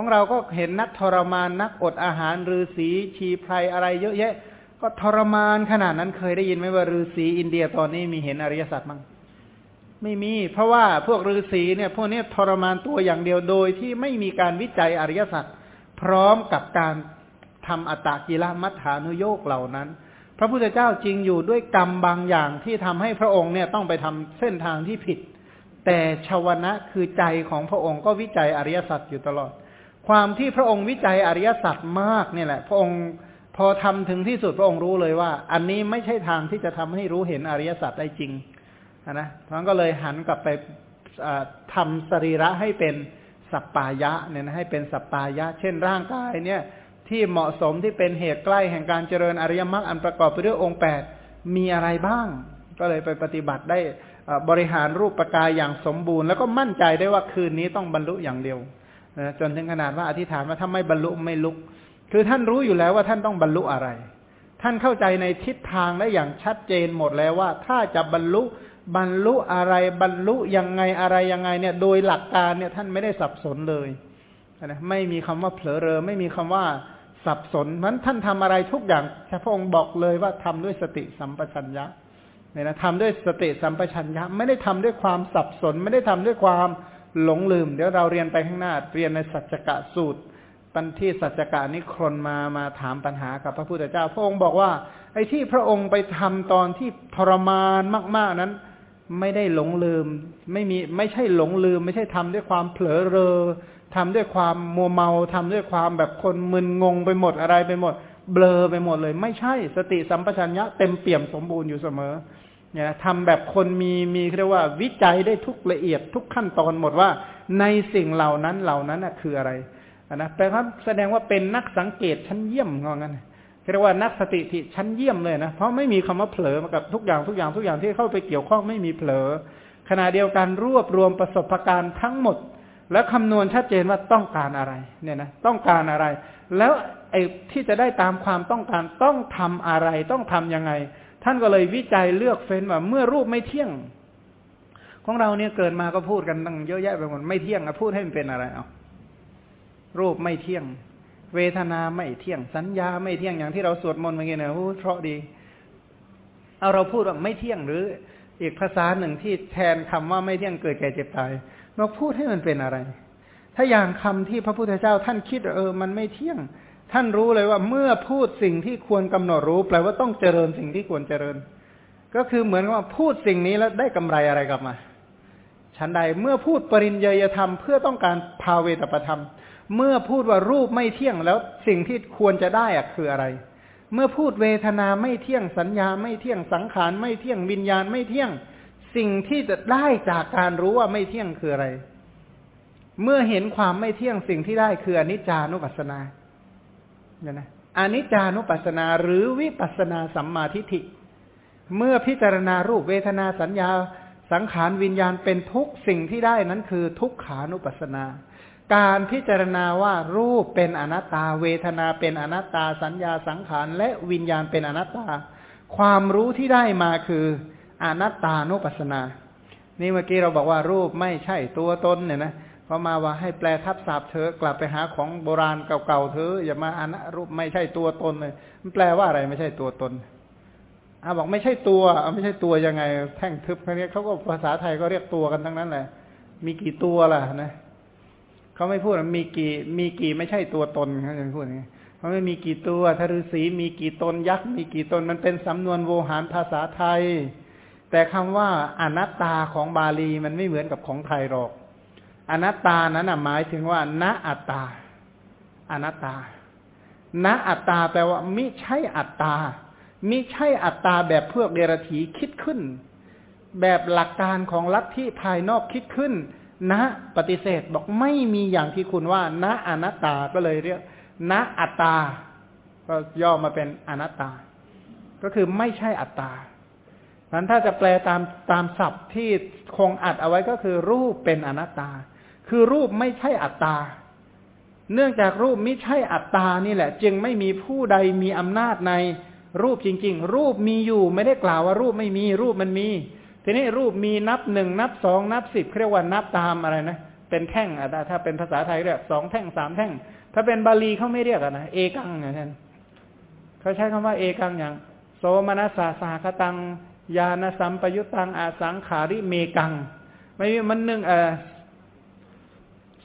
ของเราก็เห็นนักทรมานนักอดอาหารฤาษีชีไพรอะไรเยอะแยะ ก็ทรมานขนาดนั้นเคยได้ยินไหมว่าฤาษีอินเดียตอนนี้มีเห็นอริยสัจมั้งไม่มี เพราะว่าพวกฤาษีเนี่ยพวกนี้ทรมานตัวอย่างเดียวโดยที่ไม่มีการวิจัยอริยสัจพร้อมกับการทำอัตตกิลมัฏฐานุโยกเหล่านั้น พระพุทธเจ้าจริงอยู่ด้วยกรรมบางอย่างที่ทำให้พระองค์เนี่ยต้องไปทำเส้นทางที่ผิด แต่ชาวนะคือใจของพระองค์ก็วิจัยอริยสัจอยู่ตลอด ความที่พระองค์วิจัยอริยสัจมากเนี่ยแหละ พระองค์พอทำถึงที่สุดพระองค์รู้เลยว่า อันนี้ไม่ใช่ทางที่จะทำให้รู้เห็นอริยสัจได้จริงนะท่านก็เลยหันกลับไปทำสรีระให้เป็นสัปปายะเนี่ยนะให้เป็นสัปปายะ เช่นร่างกายเนี่ยที่เหมาะสมที่เป็นเหตุใกล้แห่งการเจริญอริยมรรคอันประกอบไปด้วยองค์แปดมีอะไรบ้าง ก็เลยไปปฏิบัติได้บริหารรูปประกายอย่างสมบูรณ์ แล้วก็มั่นใจได้ว่าคืนนี้ต้องบรรลุอย่างเดียว นะจนถึงขนาดว่าอธิษฐานว่าถ้าไม่บรรลุไม่ลุก คือท่านรู้อยู่แล้วว่าท่านต้องบรรลุอะไร ท่านเข้าใจในทิศทางได้อย่างชัดเจนหมดแล้วว่า ถ้าจะบรรลุบรรลุอะไรบรรลุยังไงอะไรยังไงเนี่ย โดยหลักการเนี่ยท่านไม่ได้สับสนเลยนะไม่มีคำว่าเผลอเรอไม่มีคำว่าสับสนมันท่านทำอะไรทุกอย่างพระองค์บอกเลยว่าทำด้วยสติสัมปชัญญะเนี่ยนะทำด้วยสติสัมปชัญญะ ไม่ได้ทำด้วยความสับสน ไม่ได้ทำด้วยความ หลงลืม เดี๋ยวเราเรียนไปข้างหน้า เรียนในสัจกะสูตรปันที่สัจกะนิครนมามาถามปัญหากับพระพุทธเจ้า พระองค์บอกว่า ไอ้ที่พระองค์ไปทำตอนที่ทรมานมาก ๆนั้น ไม่ได้หลงลืม ไม่มีไม่ใช่หลงลืม ไม่ใช่ทำด้วยความเผลอเรอทำด้วยความมัวเมาทำด้วยความแบบคนมึนงงไปหมดอะไรไปหมด เบลอไปหมดเลย ไม่ใช่สติสัมปชัญญะเต็มเปี่ยมสมบูรณ์อยู่เสมอ เนี่ยทำแบบคนมีมีเรียกว่า วิจัยได้ทุกละเอียดทุกขั้นตอนหมดว่า ในสิ่งเหล่านั้นเหล่านั้นคืออะไรนะแปลว่าแสดงว่าเป็นนักสังเกตชั้นเยี่ยมงองั้นเรียกว่านักสติที่ชั้นเยี่ยมเลยนะเพราะไม่มีคำว่าเผลอมากับทุกอย่างทุกอย่างทุกอย่างที่เข้าไปเกี่ยวข้องไม่มีเผลอขณะเดียวกันรวบรวมประสบการณ์ทั้งหมด แล้วคำนวณชัดเจนว่าต้องการอะไร เนี่ยนะต้องการอะไร แล้วไอ้ที่จะได้ตามความต้องการต้องทำอะไร ต้องทํำยังไง ท่านก็เลยวิจัยเลือกเฟ้นว่าเมื่อรูปไม่เที่ยง ของเราเนี่ยเกิดมาก็พูดกันตั้งเยอะแยะไปหมดไม่เที่ยงอะพูดให้มันเป็นอะไรเอารูปไม่เที่ยง เวทนาไม่เที่ยง สัญญาไม่เที่ยงอย่างที่เราสวดมนต์เมื่อกี้เนี่ยเพราะดี เอาเราพูดว่าไม่เที่ยงหรืออีกภาษาหนึ่งที่แทนคำว่าไม่เที่ยงเกิดแก่เจ็บตายเราพูดให้มันเป็นอะไร ถ้าอย่างคำที่พระพุทธเจ้าท่านคิดเออ มันไม่เที่ยง ท่านรู้เลยว่าเมื่อพูดสิ่งที่ควรกำหนดรู้แปลว่าต้องเจริญสิ่งที่ควรเจริญ ก็คือเหมือนว่าพูดสิ่งนี้แล้วได้กำไรอะไรกลับมาฉันใดเมื่อพูดปริญญาธรรมเพื่อต้องการภาเวตประธรรม เมื่อพูดว่ารูปไม่เที่ยงแล้วสิ่งที่ควรจะได้อะคืออะไร เมื่อพูดเวทนาไม่เที่ยงสัญญาไม่เที่ยงสังขารไม่เที่ยงวิญญาณไม่เที่ยง สิ่งที่จะได้จากการรู้ว่าไม่เที่ยงคืออะไร เมื่อเห็นความไม่เที่ยงสิ่งที่ได้คืออนิจจานุปัสสนา เนี่ยนะอนิจจานุปัสสนาหรือวิปัสสนาสัมมาทิฏฐิ เมื่อพิจารณารูปเวทนาสัญญา สังขารวิญญาณเป็นทุกสิ่งที่ได้นั้นคือทุกขานุปัสสนา การพิจารณาว่ารูปเป็นอนัตตา เวทนาเป็นอนัตตา สัญญาสังขารและวิญญาณเป็นอนัตตา ความรู้ที่ได้มาคืออนัตตานุปัสสนา นี่เมื่อกี้เราบอกว่ารูปไม่ใช่ตัวตนเนี่ยนะ พอมาว่าให้แปลทับศัพท์เธอกลับไปหาของโบราณเก่าๆเธออย่ามาอนัรูปไม่ใช่ตัวตนเลยมันแปลว่าอะไรไม่ใช่ตัวตนอาบอกไม่ใช่ตัวเอาไม่ใช่ตัวยังไง แท่งทึบเขาเนี้ยเขาก็ภาษาไทยก็เรียกตัวกันทั้งนั้นแหละ มีกี่ตัวล่ะนะเขาไม่พูดมีกี่มีกี่ไม่ใช่ตัวตนเขาจะพูดอย่างนี้มันไม่มีกี่ตัวทฤษีมีกี่ตนยักษ์มีกี่ตนมันเป็นสำนวนโวหารภาษาไทย แต่คำว่าอนัตตาของบาลีมันไม่เหมือนกับของไทยหรอก อนัตตานั้นหมายถึงว่าณอัตตา อนัตตาณอัตตาแปลว่ามิใช่อัตตามิใช่อัตตาแบบพวกเดรถีคิดขึ้น แบบหลักการของลัทธิภายนอกคิดขึ้นณปฏิเสธบอกไม่มีอย่างที่คุณว่าณอนัตตาก็เลยเรียกณอัตตา ก็ย่อมาเป็นอนัตตา ก็คือไม่ใช่อัตตานั้นถ้าจะแปลตามตามศัพท์ที่คงอัดเอาไว้ก็คือรูปเป็นอนัตตา คือรูปไม่ใช่อัตตา เนื่องจากรูปไม่ใช่อัตตานี่แหละ จึงไม่มีผู้ใดมีอำนาจในรูปจริง ๆ รูปมีอยู่ไม่ได้กล่าวว่ารูปไม่มีรูปมันมี ทีนี้รูปมีนับหนึ่งนับสองนับสิบเรียกว่านับตามอะไรนะ เป็นแท่งอะถ้าเป็นภาษาไทยเรียกสองแท่งสามแท่ง ถ้าเป็นบาลีเขาไม่เรียกอะนะเอกังอย่างนั้นเขาใช้คำว่าเอกังอย่าง โสมนัสสาสาคตังยานสัมปยุตตังอาสังขาริเมกัง ไม่มีมันหนึ่งเออ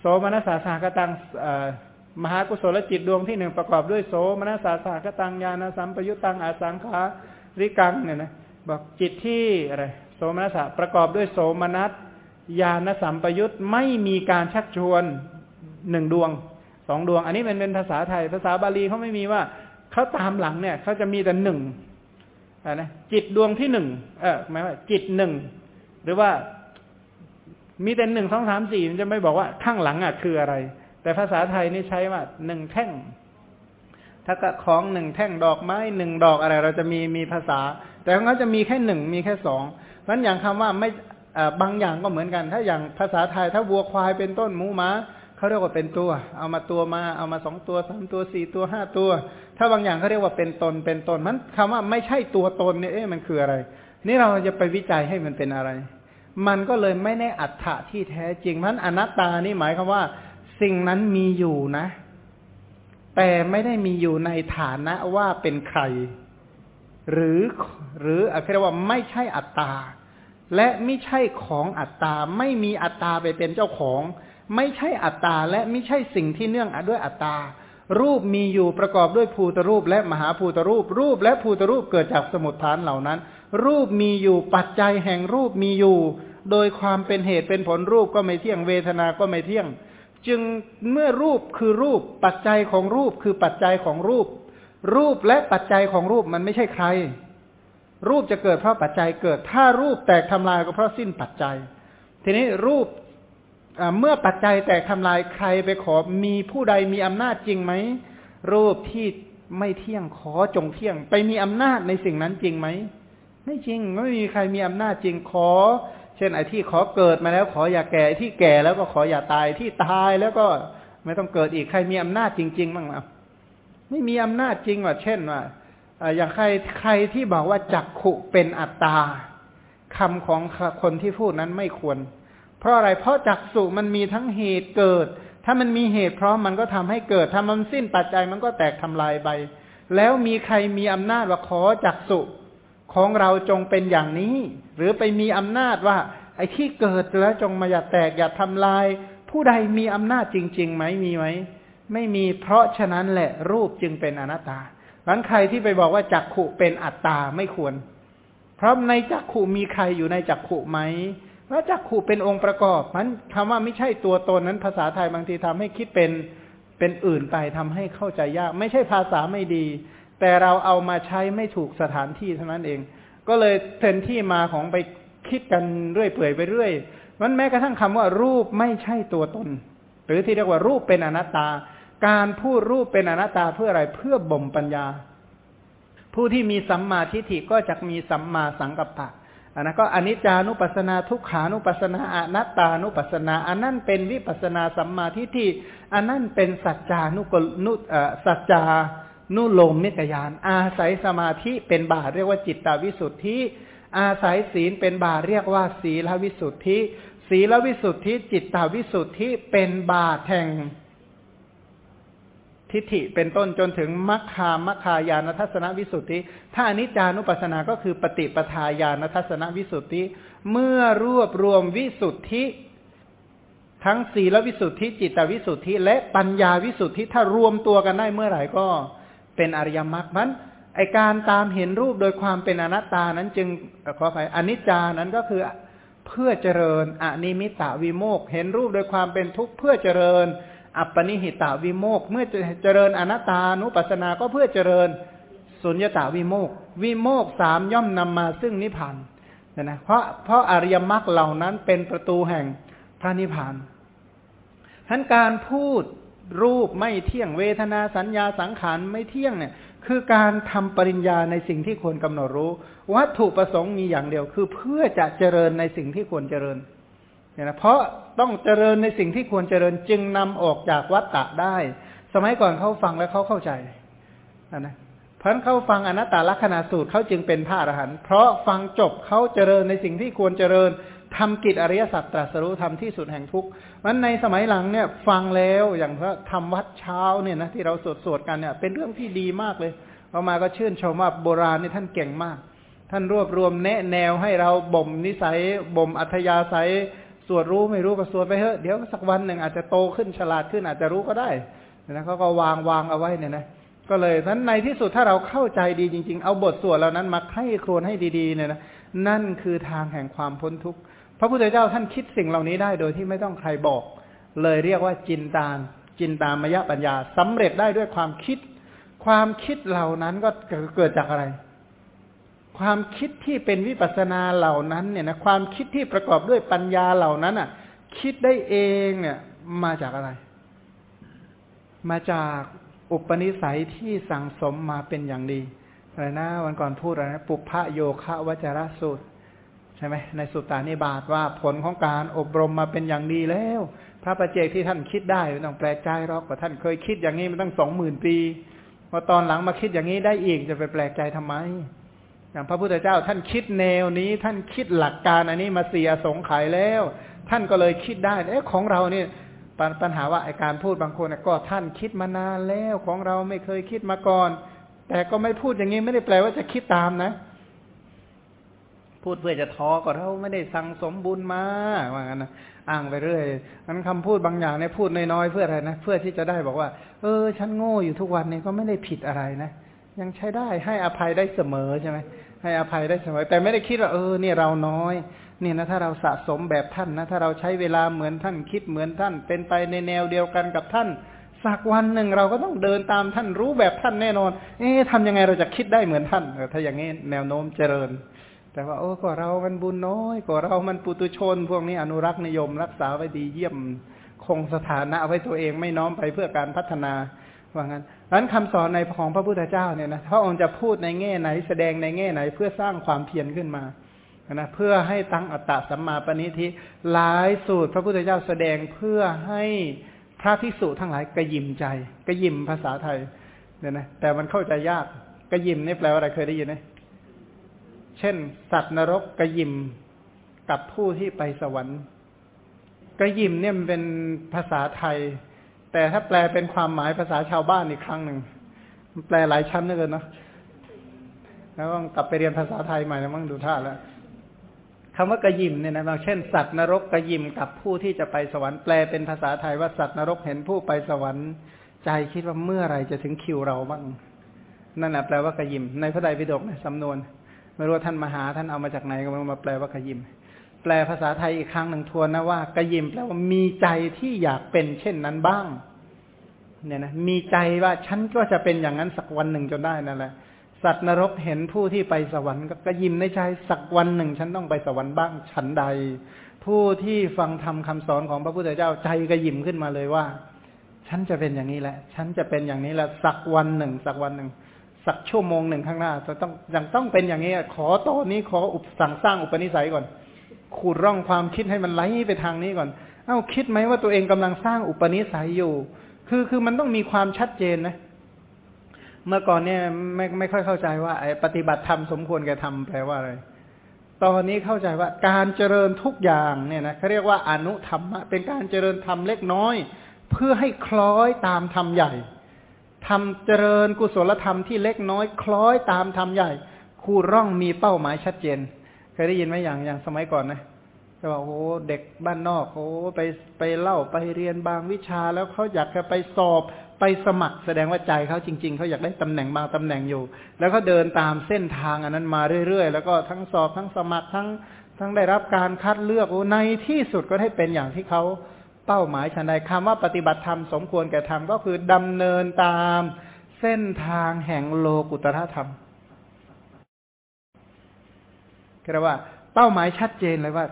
โสมนัสสาสาคตังมหากุศลจิตดวงที่หนึ่งประกอบด้วยโสมนัสสาสาคตังยานสัมปยุตตังอาสังขาริกังเนี่ยนะบอกจิตที่อะไรโสมนัสประกอบด้วยโสมนัสญาณสัมปยุตไม่มีการชักชวนหนึ่งดวงสองดวง อันนี้เป็นเป็นภาษาไทย ภาษาบาลีเขาไม่มีว่าเขาตามหลังเนี่ยเขาจะมีแต่หนึ่งนะจิตดวงที่หนึ่งเออหมายว่า จิตหนึ่งหรือว่า มีแต่หนึ่งสองสามสี่มันจะไม่บอกว่าข้างหลังอะคืออะไร แต่ภาษาไทยนี่ใช้ว่าหนึ่งแท่ง ถ้าก็ของหนึ่งแท่งดอกไม้หนึ่งดอกอะไร เราจะมีมีภาษา แต่ของเขาจะมีแค่หนึ่งมีแค่สองเพราะอย่างคำว่าไม่บางอย่างก็เหมือนกัน ถ้าอย่างภาษาไทย ถ้าวัวควายเป็นต้นหมูหมาเขาเรียกว่าเป็นตัว เอามาตัวมา เอามาสองตัวสามตัวสี่ตัวห้าตัว ถ้าบางอย่างเขาเรียกว่าเป็นตนเป็นตนมันคำว่าไม่ใช่ตัวตนเนี่ยเอ๊ะมันคืออะไร นี่เราจะไปวิจัยให้มันเป็นอะไร มันก็เลยไม่ได้อัตถะที่แท้จริงมันอนัตตานี่หมายความว่า สิ่งนั้นมีอยู่นะ แต่ไม่ได้มีอยู่ในฐานะว่าเป็นใคร หรือหรืออะไรว่าไม่ใช่อัตตา และไม่ใช่ของอัตตา ไม่มีอัตตาไปเป็นเจ้าของ ไม่ใช่อัตตา และไม่ใช่สิ่งที่เนื่องด้วยอัตตา รูปมีอยู่ประกอบด้วยภูตรูป และมหาภูตรูป รูปและภูตรูปเกิดจากสมุทฐานเหล่านั้น รูปมีอยู่ปัจจัยแห่งรูปมีอยู่ โดยความเป็นเหตุเป็นผลรูปก็ไม่เที่ยงเวทนาก็ไม่เที่ยง จึงเมื่อรูปคือรูปปัจจัยของรูปคือปัจจัยของรูป รูปและปัจจัยของรูปมันไม่ใช่ใคร รูปจะเกิดเพราะปัจจัยเกิด ถ้ารูปแตกทำลายก็เพราะสิ้นปัจจัย ทีนี้รูปเมื่อปัจจัยแตกทำลายใครไปขอมีผู้ใดมีอำนาจจริงไหมรูปที่ไม่เที่ยงขอจงเที่ยง ไปมีอำนาจในสิ่งนั้นจริงไหม ไม่จริงไม่มีใครมีอำนาจจริงขอ เช่นไอ้ที่ขอเกิดมาแล้วขออย่าแก่ที่แก่แล้วก็ขออย่าตายที่ตายแล้วก็ไม่ต้องเกิดอีกใครมีอำนาจจริงๆบ้างอะไม่มีอำนาจจริงว่าเช่นว่าอย่างใครใครที่บอกว่าจักขุเป็นอัตตาคำของคนที่พูดนั้นไม่ควร เพราะอะไรเพราะจักสุมันมีทั้งเหตุเกิด ถ้ามันมีเหตุพร้อมมันก็ทำให้เกิดถ้ามันสิ้นปัจจัยมันก็แตกทำลายไปแล้วมีใครมีอำนาจว่าขอจักสุ ของเราจงเป็นอย่างนี้ หรือไปมีอำนาจว่า ไอ้ที่เกิดแล้วจงมาอย่าแตกอย่าทำลาย ผู้ใดมีอำนาจจริงๆไหมมีไหมไม่มีเพราะฉะนั้นแหละรูปจึงเป็นอนัตตานั้นใครที่ไปบอกว่าจักขุเป็นอัตตาไม่ควร เพราะในจักขุมีใครอยู่ในจักขุไหมว่าจักขุเป็นองค์ประกอบมันคำว่าไม่ใช่ตัวตนนั้นภาษาไทยบางทีทำให้คิดเป็นเป็นอื่นไปทำให้เข้าใจยาก ไม่ใช่ภาษาไม่ดี แต่เราเอามาใช้ไม่ถูกสถานที่เท่านั้นเอง ก็เลยเป็นที่มาของไปคิดกันเรื่อยเปื่อยไปเรื่อยมันแม้กระทั่งคำว่ารูปไม่ใช่ตัวตน หรือที่เรียกว่ารูปเป็นอนัตตา การพูดรูปเป็นอนัตตาเพื่ออะไรเพื่อบ่มปัญญา ผู้ที่มีสัมมาทิฏฐิก็จะมีสัมมาสังกัปปะอันนั้นก็อนิจจานุปัสนาทุกขานุปัสนาอนัตตานุปัสนาอันนั้นเป็นวิปัสนาสัมมาทิฏฐิอันนั้นเป็นสัจจานุกนุสัจจา นุโลมมิกยาน อาศัยสมาธิเป็นบาเรียกว่าจิตตวิสุทธิ อาศัยศีลเป็นบาเรียกว่าศีลวิสุทธิ ศีลวิสุทธิ จิตตวิสุทธิเป็นบาแห่งทิฏฐิเป็นต้นจนถึงมัคคามัคคายานทัศนวิสุทธิ ถ้าอนิจจานุปัสสนาก็คือปฏิปทาญาณทัศนวิสุทธิ เมื่อรวบรวมวิสุทธิ ทั้งศีลวิสุทธิ จิตวิสุทธิ และปัญญาวิสุทธิถ้ารวมตัวกันได้เมื่อไหร่ก็ เป็นอริยมรรคมันไอการตามเห็นรูปโดยความเป็นอนัตตานั้นจึงขออภัยอนิจจานั้นก็คือเพื่อเจริญอนิมิตตวิโมกเห็นรูปโดยความเป็นทุกข์เพื่อเจริญ อัปปนิหิตาวิโมกเมื่อเจริญอนัตตานุปัสสนาก็เพื่อเจริญสุญญตาวิโมกวิโมกสามย่อมนำมาซึ่งนิพพานนะนะเพราะเพราะอริยมรรคเหล่านั้นเป็นประตูแห่งพระนิพพานทั้นการพูด รูปไม่เที่ยงเวทนาสัญญาสังขารไม่เที่ยงเนี่ย คือการทำปริญญาในสิ่งที่ควรกำหนดรู้ วัตถุประสงค์มีอย่างเดียว คือเพื่อจะเจริญในสิ่งที่ควรเจริญเนี่ยนะเพราะต้องเจริญในสิ่งที่ควรเจริญจึงนำออกจากวัฏฏะได้ สมัยก่อนเขาฟังแล้วเขาเข้าใจนะเพราะเขาฟังอนัตตลักษณะสูตรเขาจึงเป็นพระอรหันต์เพราะฟังจบเขาเจริญในสิ่งที่ควรเจริญทำกิจอริยสัจตรัสรู้ทำที่สุดแห่งทุกข์ มันในสมัยหลังเนี่ยฟังแล้วอย่างพระทำวัดเช้าเนี่ยนะที่เราสวดสวดกันเนี่ย เป็นเรื่องที่ดีมากเลยพอมาก็ชื่นชมว่าโบราณนี่ท่านเก่งมาก ท่านรวบรวมแนะแนวให้เราบ่มนิสัยบ่มอัธยาศัยสวดรู้ไม่รู้ก็สวดไปเถอะเดี๋ยวสักวันหนึ่งอาจจะโตขึ้นฉลาดขึ้นอาจจะรู้ก็ได้นะเขาก็วางวางเอาไว้เนี่ยนะก็เลยนั้นในที่สุดถ้าเราเข้าใจดีจริง ๆ เอาบทสวดเหล่านั้นมาให้ครวนให้ดีๆเนี่ยนะนั่นคือทางแห่งความพ้นทุกข์ ระพุทธเจ้าท่านคิดสิ่งเหล่านี้ได้โดยที่ไม่ต้องใครบอก เลยเรียกว่าจินตานจินตามยปัญญาสำเร็จได้ด้วยความคิด ความคิดเหล่านั้นก็เกิดจากอะไร ความคิดที่เป็นวิปัสนาเหล่านั้นเนี่ยนะความคิดที่ประกอบด้วยปัญญาเหล่านั้นอะ คิดได้เองเนี่ยมาจากอะไร มาจากอุปนิสัยที่สั่งสมมาเป็นอย่างดีอะไรนะวันก่อนพูดอะไรนะปุพพะโยคะวจรสูตร ช่ไหมในสุตตานิบาตว่าผลของการอบรมมาเป็นอย่างดีแล้ว พระประเจกที่ท่านคิดได้ไม่ต้องแปลกใจหรอกว่าท่านเคยคิดอย่างนี้มาตั้งสองหมื่นปีพอตอนหลังมาคิดอย่างนี้ได้อีกจะไปแปลกใจทำไม อย่างพระพุทธเจ้าท่านคิดแนวนี้ท่านคิดหลักการอันนี้มาเสียสงไขยแล้ว ท่านก็เลยคิดได้เอ๊ะของเราเนี่ยปัญหาว่าไอการพูดบางคนก็ท่านคิดมานานแล้วของเราไม่เคยคิดมาก่อน แต่ก็ไม่พูดอย่างนี้ไม่ได้แปลว่าจะคิดตามนะ พูดเพื่อจะท้อก็เราไม่ได้สั่งสมบุญมาว่างั้นนะอ้างไปเรื่อยนั้นคำพูดบางอย่างเนี่ยพูดน้อยๆเพื่ออะไรนะเพื่อที่จะได้บอกว่า เออ ฉันโง่อยู่ทุกวันเนี้ก็ไม่ได้ผิดอะไรนะยังใช้ได้ให้อภัยได้เสมอใช่ไหมให้อภัยได้เสมอ แต่ไม่ได้คิดว่าเออเนี่ยเราน้อย เนี่ยนะถ้าเราสะสมแบบท่านนะถ้าเราใช้เวลาเหมือนท่านคิดเหมือนท่าน เป็นไปในแนวเดียวกันกับท่านสักวันหนึ่งเราก็ต้องเดินตามท่านรู้แบบท่านแน่นอน เอ๊ะทำยังไงเราจะคิดได้เหมือนท่านถ้าอย่างนี้แนวโน้มเจริญ แต่ว่าโอ้ก็เรามันบุญน้อยก็เรามันปุตุชน พวกนี้อนุรักษ์นิยม รักษาไว้ดีเยี่ยมคงสถานะไว้ตัวเองไม่น้อมไปเพื่อการพัฒนาว่างั้นนั้นคำสอนในของพระพุทธเจ้าเนี่ยนะพระองค์จะพูดในแง่ไหนแสดงในแง่ไหน เพื่อสร้างความเพียรขึ้นมานะเพื่อให้ตั้งอัตตะสัมมาปณิทิหลายสูตร พระพุทธเจ้าแสดงเพื่อให้พระภิกษุทั้งหลายกระยิมใจกระยิมภาษาไทยเนี่ยนะแต่มันเข้าใจยากกระยิมนี่แปลว่าอะไรเคยได้ยินไหม เช่น สัตว์นรกกระยิมกับผู้ที่ไปสวรรค์กระยิมเนี่ยมันเป็นภาษาไทย แต่ถ้าแปลเป็นความหมายภาษาชาวบ้านอีกครั้งหนึ่งมันแปลหลายชั้นเลยเนาะแล้วต้องกลับไปเรียนภาษาไทยใหม่แล้วมั้งดูท่าแล้วคำว่ากระยิมเนี่ยนะบางเช่น สัตว์นรกกระยิมกับผู้ที่จะไปสวรรค์แปลเป็นภาษาไทยว่าสัตว์นรกเห็นผู้ไปสวรรค์ใจคิดว่าเมื่อไรจะถึงคิวเราบ้างนั่นแหละแปลว่ากระยิมในพระไตรปิฎกในสำนวน ไม่รู้ท่านมาหาท่านเอามาจากไหนก็มาแปลว่ากระยิมแปลภาษาไทยอีกครั้งหนึ่งทวนนะว่ากระยิมแปลว่ามีใจที่อยากเป็นเช่นนั้นบ้าง เนี่ยนะมีใจว่าฉันก็จะเป็นอย่างนั้นสักวันหนึ่งจนได้นั่นแหละสัตว์นรกเห็นผู้ที่ไปสวรรค์ก็กยิมในใจสักวันหนึ่ง ฉันต้องไปสวรรค์บ้างฉันใด ผู้ที่ฟังธรรมคาสอนของพระพุทธเจ้าใจก็ยิ้มขึ้นมาเลยว่า ฉันจะเป็นอย่างนี้แหละ ฉันจะเป็นอย่างนี้แหละสักวันหนึ่ง สักวันหนึ่ง สักชั่วโมงหนึ่งข้างหน้าจะต้องยังต้องเป็นอย่างนี้ขอตอนนี้ขออุปสั่งสร้างอุปนิสัยก่อน ขูดร่องความคิดให้มันไหลไปทางนี้ก่อน เอ้าคิดไหมว่าตัวเองกำลังสร้างอุปนิสัยอยู่ คือคือมันต้องมีความชัดเจนนะ เมื่อก่อนเนี่ยไม่ไม่ค่อยเข้าใจว่าไอ้ปฏิบัติธรรมสมควรแก่ทำแปลว่าอะไรตอนนี้เข้าใจว่าการเจริญทุกอย่างเนี่ยนะเขาเรียกว่าอนุธรรมะเป็นการเจริญธรรมเล็กน้อย เพื่อให้คล้อยตามธรรมใหญ่ ทำเจริญกุศลธรรมที่เล็กน้อยคล้อยตามธรรมใหญ่ คูร่องมีเป้าหมายชัดเจน เคยได้ยินไหมอย่างอย่างสมัยก่อนนะจะบอกโอ้เด็กบ้านนอกโอ้ไปไปเล่าไปเรียนบางวิชาแล้วเขาอยากจะไปสอบไปสมัครแสดงว่าใจเขาจริง ๆเขาอยากได้ตำแหน่งบางตำแหน่งอยู่ แล้วก็เดินตามเส้นทางอันนั้นมาเรื่อยๆ แล้วก็ทั้งสอบทั้งสมัครทั้งทั้งได้รับการคัดเลือกโอ้ในที่สุดก็ได้เป็นอย่างที่เขา เป้าหมายฉันใดคำว่าปฏิบัติธรรมสมควรแก่ธรรมก็คือดำเนินตามเส้นทางแห่งโลกุตรธรรมเรียกว่า เป้าหมายชัดเจนเลยว่า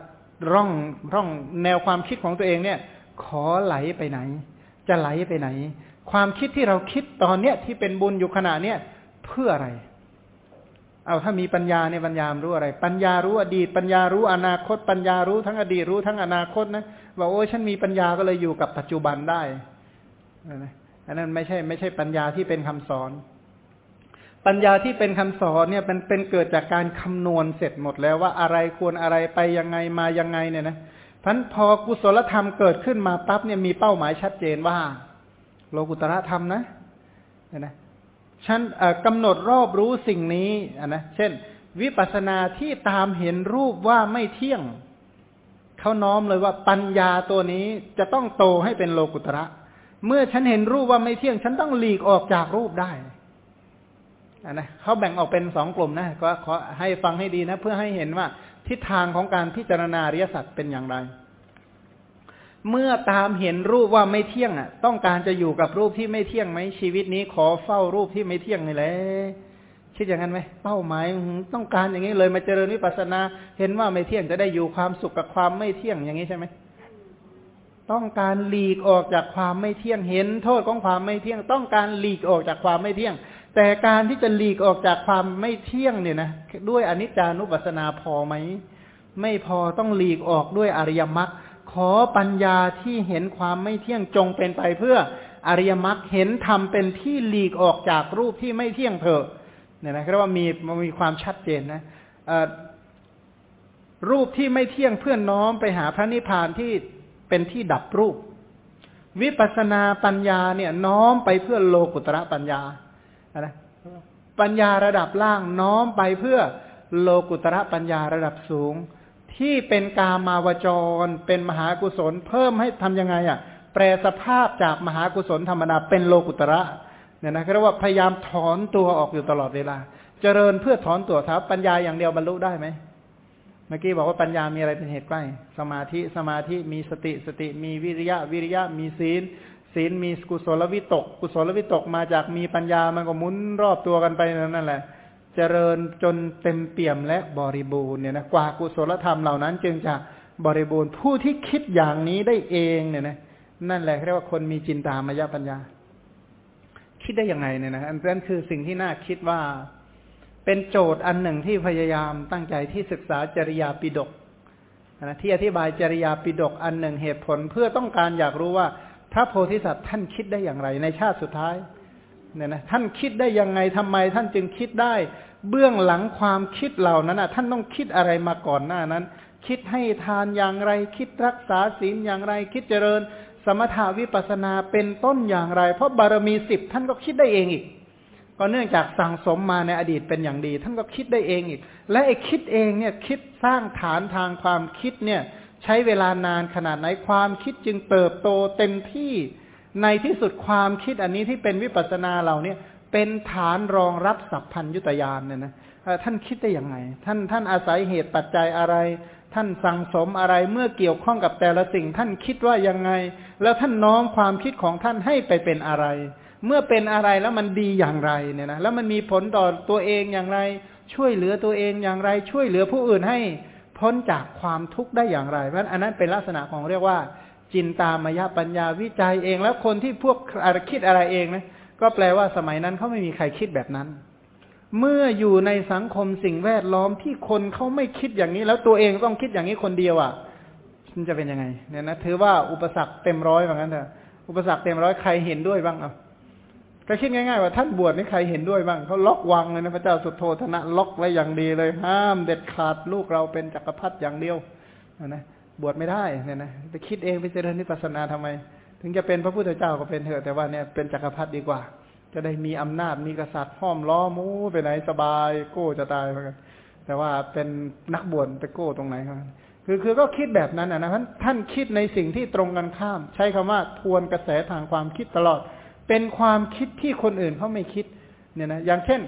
ร่องร่องแนวความคิดของตัวเองเนี่ย ขอไหลไปไหน จะไหลไปไหน ความคิดที่เราคิดตอนเนี้ยที่เป็นบุญอยู่ขณะเนี้ยเพื่ออะไร เอาถ้ามีปัญญาเนี่ยปัญญารู้อะไร ปัญญารู้อดีต ปัญญารู้อนาคต ปัญญารู้ทั้งอดีตรู้ทั้งอนาคตนะ ว่าโอ้ฉันมีปัญญาก็เลยอยู่กับปัจจุบันได้อันนั้นไม่ใช่ ไม่ใช่ปัญญาที่เป็นคำสอน ปัญญาที่เป็นคำสอนเนี่ยเป็นเป็นเกิดจากการคำนวณเสร็จหมดแล้วว่าอะไรควรอะไรไปยังไงมายังไงเนี่ยนะพันพอกุศลธรรมเกิดขึ้นมาปั๊บเนี่ยมีเป้าหมายชัดเจนว่า โลกุตระธรรมนะเนี่ยนะฉันกำหนดรอบรู้สิ่งนี้นะเช่น วิปัสสนาที่ตามเห็นรูปว่าไม่เที่ยง เขาน้อมเลยว่าปัญญาตัวนี้จะต้องโตให้เป็นโลกุตระ เมื่อฉันเห็นรูปว่าไม่เที่ยง ฉันต้องหลีกออกจากรูปได้นนะเขาแบ่งออกเป็นสองกลุ่มนะก็ขอให้ฟังให้ดีนะ เพื่อให้เห็นว่าทิศทางของการพิจารณาอริยสัจเป็นอย่างไร เมื่อตามเห็นรูปว่าไม่เที่ยงอะ ต้องการจะอยู่กับรูปที่ไม่เที่ยงไหมชีวิตนี้ขอเฝ้ารูปที่ไม่เที่ยงนี่แหละ คิดอย่างนั้นไหมเป้าหมายต้องการอย่างนี้เลยมาเจริญวิปัสสนา เห็นว่าไม่เที่ยงจะได้อยู่ความสุขกับความไม่เที่ยงอย่างนี้ใช่ไหมต้องการหลีกออกจากความไม่เที่ยงเห็น โทษของความไม่เที่ยง ต้องการหลีกออกจากความไม่เที่ยง แต่การที่จะหลีกออกจากความไม่เที่ยงเนี่ยนะด้วยอนิจจานุปัสสนาพอไหมไม่พอต้องหลีกออกด้วยอริยมรรคขอปัญญาที่เห็นความไม่เที่ยงจงเป็นไปเพื่ออริยมรรคเห็นธรรมเป็นที่หลีกออกจากรูปที่ไม่เที่ยงเถอะ เนี่ยนะเรียกว่ามีมันมีความชัดเจนนะรูปที่ไม่เที่ยงเพื่อนน้อมไปหาพระนิพพานที่เป็นที่ดับรูป วิปัสนาปัญญาเนี่ยน้อมไปเพื่อโลกุตระปัญญานะปัญญาระดับล่างน้อมไปเพื่อโลกุตระปัญญาระดับสูง ที่เป็นกามาวจร เป็นมหากุศล เพิ่มให้ทํำยังไงอะ แปลสภาพจากมหากุศลธรรมดาเป็นโลกุตระ เนี่ยนะเรียกว่าพยายามถอนตัวออกอยู่ตลอดเวลา เจริญเพื่อถอนตัวท้าปัญญาอย่างเดียวบรรลุได้ไหมเมื่อกี้บอกว่าปัญญามีอะไรเป็นเหตุใกล้ สมาธิสมาธิมีสติสติ มีวิริยะวิริยะมีศีล ศีลมีกุศลวิตก กุศลวิตกมาจากมีปัญญามันก็หมุนรอบตัวกันไปนั่นแหละ เจริญจนเต็มเปี่ยมและบริบูรณ์เนี่ยนะกว่ากุศลธรรมเหล่านั้น จึงจะบริบูรณ์ผู้ที่คิดอย่างนี้ได้เองเนี่ยนะนั่นแหละเรียกว่าคนมีจินตามายปัญญา คิดได้ยังไงเนี่ยนะอันนั้นคือสิ่งที่น่าคิดว่าเป็นโจทย์อันหนึ่งที่พยายามตั้งใจที่ศึกษาจริยาปิดกนะที่อธิบายจริยาปิดกอันหนึ่งเหตุผลเพื่อต้องการอยากรู้ว่า พระโพธิสัตว์ท่านคิดได้อย่างไร ในชาติสุดท้ายเนี่ยนะท่านคิดได้ยังไงทำไม ท่านจึงคิดได้ เบื้องหลังความคิดเหล่านั้นอะท่านต้องคิดอะไรมาก่อนหน้านั้น คิดให้ทานอย่างไร คิดรักษาศีลอย่างไร คิดเจริญ สมถาวิปัสนาเป็นต้นอย่างไร เพราะบารมีสิบท่านก็คิดได้เองอีก ก็เนื่องจากสั่งสมมาในอดีตเป็นอย่างดี ท่านก็คิดได้เองอีก และไอ้คิดเองเนี่ยคิดสร้างฐานทางความคิดเนี่ยใช้เวลานานขนาดไหนความคิดจึงเติบโตเต็มที่ในที่สุดความคิดอันนี้ที่เป็นวิปัสนาเราเนี่ยเป็นฐานรองรับสัพพัญยุตยานเนี่ยนะท่านคิดได้ยังไง ท่านท่านอาศัยเหตุปัจจัยอะไร ท่านสั่งสมอะไรเมื่อเกี่ยวข้องกับแต่ละสิ่ง ท่านคิดว่ายังไง แล้วท่านน้อมความคิดของท่านให้ไปเป็นอะไร เมื่อเป็นอะไรแล้วมันดีอย่างไรเนี่ยนะแล้วมันมีผลต่อตัวเองอย่างไร ช่วยเหลือตัวเองอย่างไร ช่วยเหลือผู้อื่นให้พ้นจากความทุกข์ได้อย่างไรเพราะอันนั้นเป็นลักษณะของเรียกว่า จินตามายปัญญาวิจัยเอง แล้วคนที่พวกอะไรคิดอะไรเองนะก็แปลว่าสมัยนั้นเขาไม่มีใครคิดแบบนั้น เมื่ออยู่ในสังคมสิ่งแวดล้อมที่คนเขาไม่คิดอย่างนี้ แล้วตัวเองต้องคิดอย่างนี้คนเดียวอะมันจะเป็นยังไง เนี่ยนะถือว่าอุปสรรคเต็มร้อยเหมือนกันเถอะอุปสรรคเต็มร้อยใครเห็นด้วยบ้างอะก็คิดง่ายๆว่าท่านบวชนี่ใครเห็นด้วยบ้างเขาล็อกวังเลยนะพระเจ้าสุโธธนะล็อกไว้อย่างดีเลย ห้ามเด็ดขาดลูกเราเป็นจักรพรรดิอย่างเดียวนะบวชไม่ได้เนี่ยนะไปคิดเองไปเจริญนิพพานาทำไม ถึงจะเป็นพระพุทธเจ้าก็เป็นเถอะแต่ว่าเนี่ยเป็นจักรพรรดิดีกว่า จะได้มีอำนาจมีกษัตริย์ห้อมล้อมูไปไหนสบายโก้จะตายเหมือนกันแต่ว่าเป็นนักบวชไปโก้ตรงไหนครับคือคือก็คิดแบบนั้นนะท่านท่านคิดในสิ่งที่ตรงกันข้าม ใช้คำว่าทวนกระแสทางความคิดตลอด เป็นความคิดที่คนอื่นเขาไม่คิด เนี่ยนะอย่างเช่น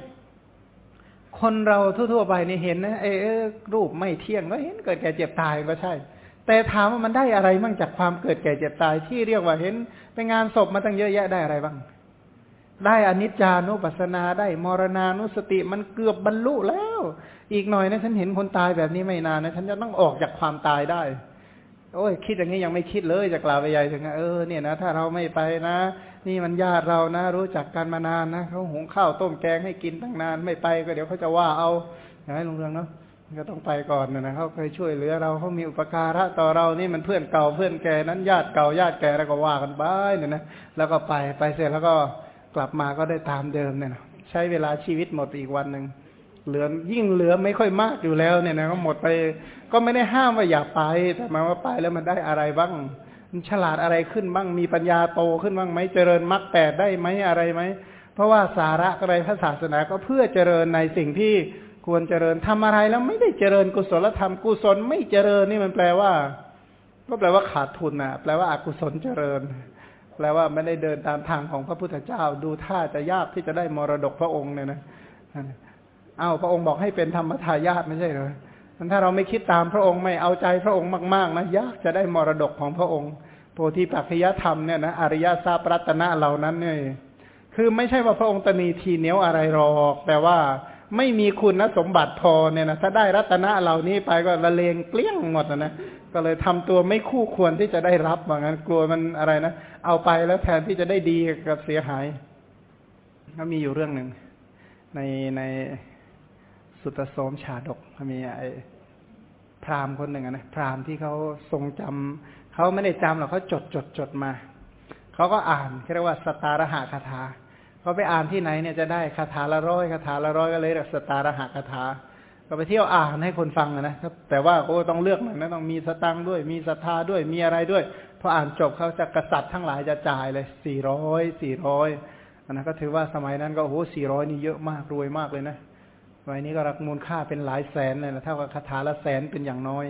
คนเราทั่วๆไปนี่เห็นนะเออรูปไม่เที่ยงก็เห็นเกิดแก่เจ็บตายก็ใช่ แต่ถามว่ามันได้อะไรบ้างจากความเกิดแก่เจ็บตายที่เรียกว่าเห็นไปงานศพมาตั้งเยอะแยะได้อะไรบ้าง ได้อนิจจานุปัสสนาได้มรณานุสติมันเกือบบรรลุแล้ว อีกหน่อยนะฉันเห็นคนตายแบบนี้ไม่นานนะฉันจะต้องออกจากความตายได้ โอ้ย คิดอย่างนี้ยังไม่คิดเลยจะกล่าวไปใหญ่ถึงเออเนี่ยนะถ้าเราไม่ไปนะ นี่มันญาติเรานะ รู้จักกันมานานนะเขาหุงข้าวต้มแกงให้กินตั้งนานไม่ไปก็เดี๋ยวเขาจะว่าเอาอย่างนี้ลุงเรืองเนาะก็ต้องไปก่อนนะเขาเคยช่วยเหลือเราเขามีอุปการะต่อเรานี่มันเพื่อนเก่าเพื่อนแกนั้นญาติเก่าญาติแกแล้วก็ว่ากันไปเนี่ยนะแล้วก็ไปไปเสร็จแล้วก็ กลับมาก็ได้ตามเดิมเนี่ยนะใช้เวลาชีวิตหมดอีกวันหนึ่งเหลือยิ่งเหลือไม่ค่อยมากอยู่แล้วเนี่ยนะก็หมดไป ก็ไม่ได้ห้ามว่าอย่าไป แต่มาว่าไปแล้วมันได้อะไรบ้างมันฉลาดอะไรขึ้นบ้างมีปัญญาโตขึ้นบ้างไหมเจริญมรรคแปดได้ไหมอะไรไหมเพราะว่าสาระอะไรพระศาสนาก็เพื่อเจริญในสิ่งที่ควรเจริญทำอะไรแล้วไม่ได้เจริญกุศลธรรมกุศลไม่เจริญนี่มันแปลว่า ก็แปลว่าขาดทุนนะแปลว่าอากุศลเจริญ แปลว่าไม่ได้เดินตามทางของพระพุทธเจ้า ดูท่าจะยากที่จะได้มรดกพระองค์เนี่ยนะเอาพระองค์บอกให้เป็นธรรมทายาทไม่ใช่เหรอถ้าเราไม่คิดตามพระองค์ไม่เอาใจพระองค์มาก ๆ นะยากจะได้มรดกของพระองค์ โพธิปัจจยธรรมเนี่ยนะอริยทรัพย์รัตนะเหล่านั้นเนี่ยคือไม่ใช่ว่าพระองค์ตนีทีเหนียวอะไรหรอกแต่ว่าไม่มีคุณสมบัติพอเนี่ยนะถ้าได้รัตนะเหล่านี้ไปก็ละเลงเกลี้ยงหมดนะ ก็เลยทำตัวไม่คู่ควรที่จะได้รับว่างั้นกลัวมันอะไรนะเอาไปแล้วแทนที่จะได้ดีกับเสียหาย ก็มีอยู่เรื่องหนึ่งในในสุตโสมชาดกมีไอ้พราหมณ์คนหนึ่งนะพราหมณ์ที่เขาทรงจำเขาไม่ได้จำหรอกเขาจดจดจดมาเขาก็อ่านเรียกว่าสตารหะคาถาเขาไปอ่านที่ไหนเนี่ยจะได้คาถาละร้อยคาถาละร้อยก็เลยเรียกสตารหะคาถา ก็ไปเที่ยวอ่านให้คนฟังนะแต่ว่าก็ต้องเลือกหน่อยนะต้องมีสตังด้วย มีศรัทธาด้วยมีอะไรด้วยพออ่านจบเขาจะกษัตริย์ทั้งหลายจะจ่ายเลยสี่ร้อยสี่ร้อยอันนั้นก็ถือว่าสมัยนั้นก็โอ้โหสี่ร้อยนี่เยอะมากรวยมากเลยนะสมัยนี้ก็รักมูลค่าเป็นหลายแสนเลยนะเท่ากับคาถาละแสนเป็นอย่างน้อย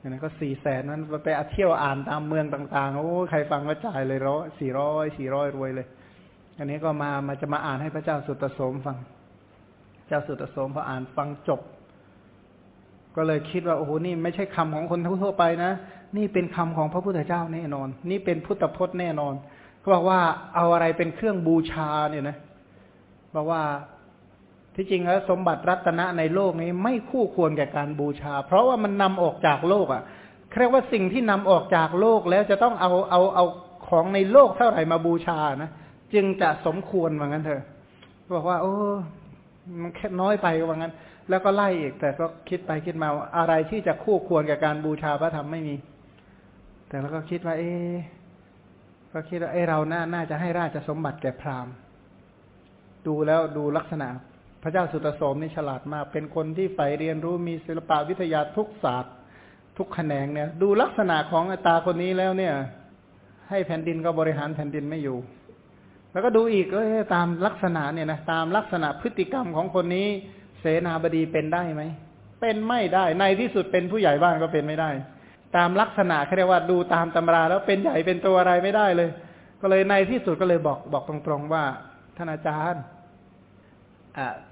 อันนั้นก็สี่แสนนั้นไปเที่ยวอ่านตามเมืองต่าง ๆ โอ้ใครฟังก็จ่ายเลยร้อยสี่ร้อยสี่ร้อยรวยเลย อันนี้ก็มามาจะมาอ่านให้พระเจ้าสุตโสมฟัง เจ้าสุตโสมพออ่านฟังจบ ก็เลยคิดว่าโอ้โหนี่ไม่ใช่คำของคนทั่วไปนะ นี่เป็นคำของพระพุทธเจ้าแน่นอน นี่เป็นพุทธพจน์แน่นอนเขาบอกว่าเอาอะไรเป็นเครื่องบูชาเนี่ยนะบอกว่าที่จริงแล้วสมบัติรัตนะในโลกนี้ไม่คู่ควรแก่การบูชา เพราะว่ามันนำออกจากโลกอะเรียกว่าสิ่งที่นำออกจากโลกแล้วจะต้องเอาเอาเอาของในโลกเท่าไหร่มาบูชานะจึงจะสมควรว่างั้นเถอะบอกว่า โอ้มันแค่น้อยไปว่างั้น แล้วก็ไล่อีก แต่ก็คิดไปคิดมาอะไรที่จะคู่ควรกับการบูชาพระธรรมไม่มี แต่แล้วก็คิดว่า เอ๊ก็คิดว่าเอเราน่าน่าจะให้ราชสมบัติแก่พราหมณ์ ดูแล้วดูลักษณะ พระเจ้าสุตโสมนี่ฉลาดมาก เป็นคนที่ใฝ่เรียนรู้มีศิลปะวิทยาทุกศาสตร์ ทุกแขนงเนี่ย ดูลักษณะของตาคนนี้แล้วเนี่ย ให้แผ่นดินก็บริหารแผ่นดินไม่อยู่ แล้วก็ดูอีกเอ้ตามลักษณะเนี่ยนะตามลักษณะพฤติกรรมของคนนี้ เสนาบดีเป็นได้ไหม เป็นไม่ได้ ในที่สุดเป็นผู้ใหญ่บ้านก็เป็นไม่ได้ ตามลักษณะเขาเรียกว่าดูตามตำราแล้วเป็นใหญ่เป็นตัวอะไรไม่ได้เลย ก็เลยในที่สุดก็เลยบอกบอกตรงๆว่า ท่านอาจารย์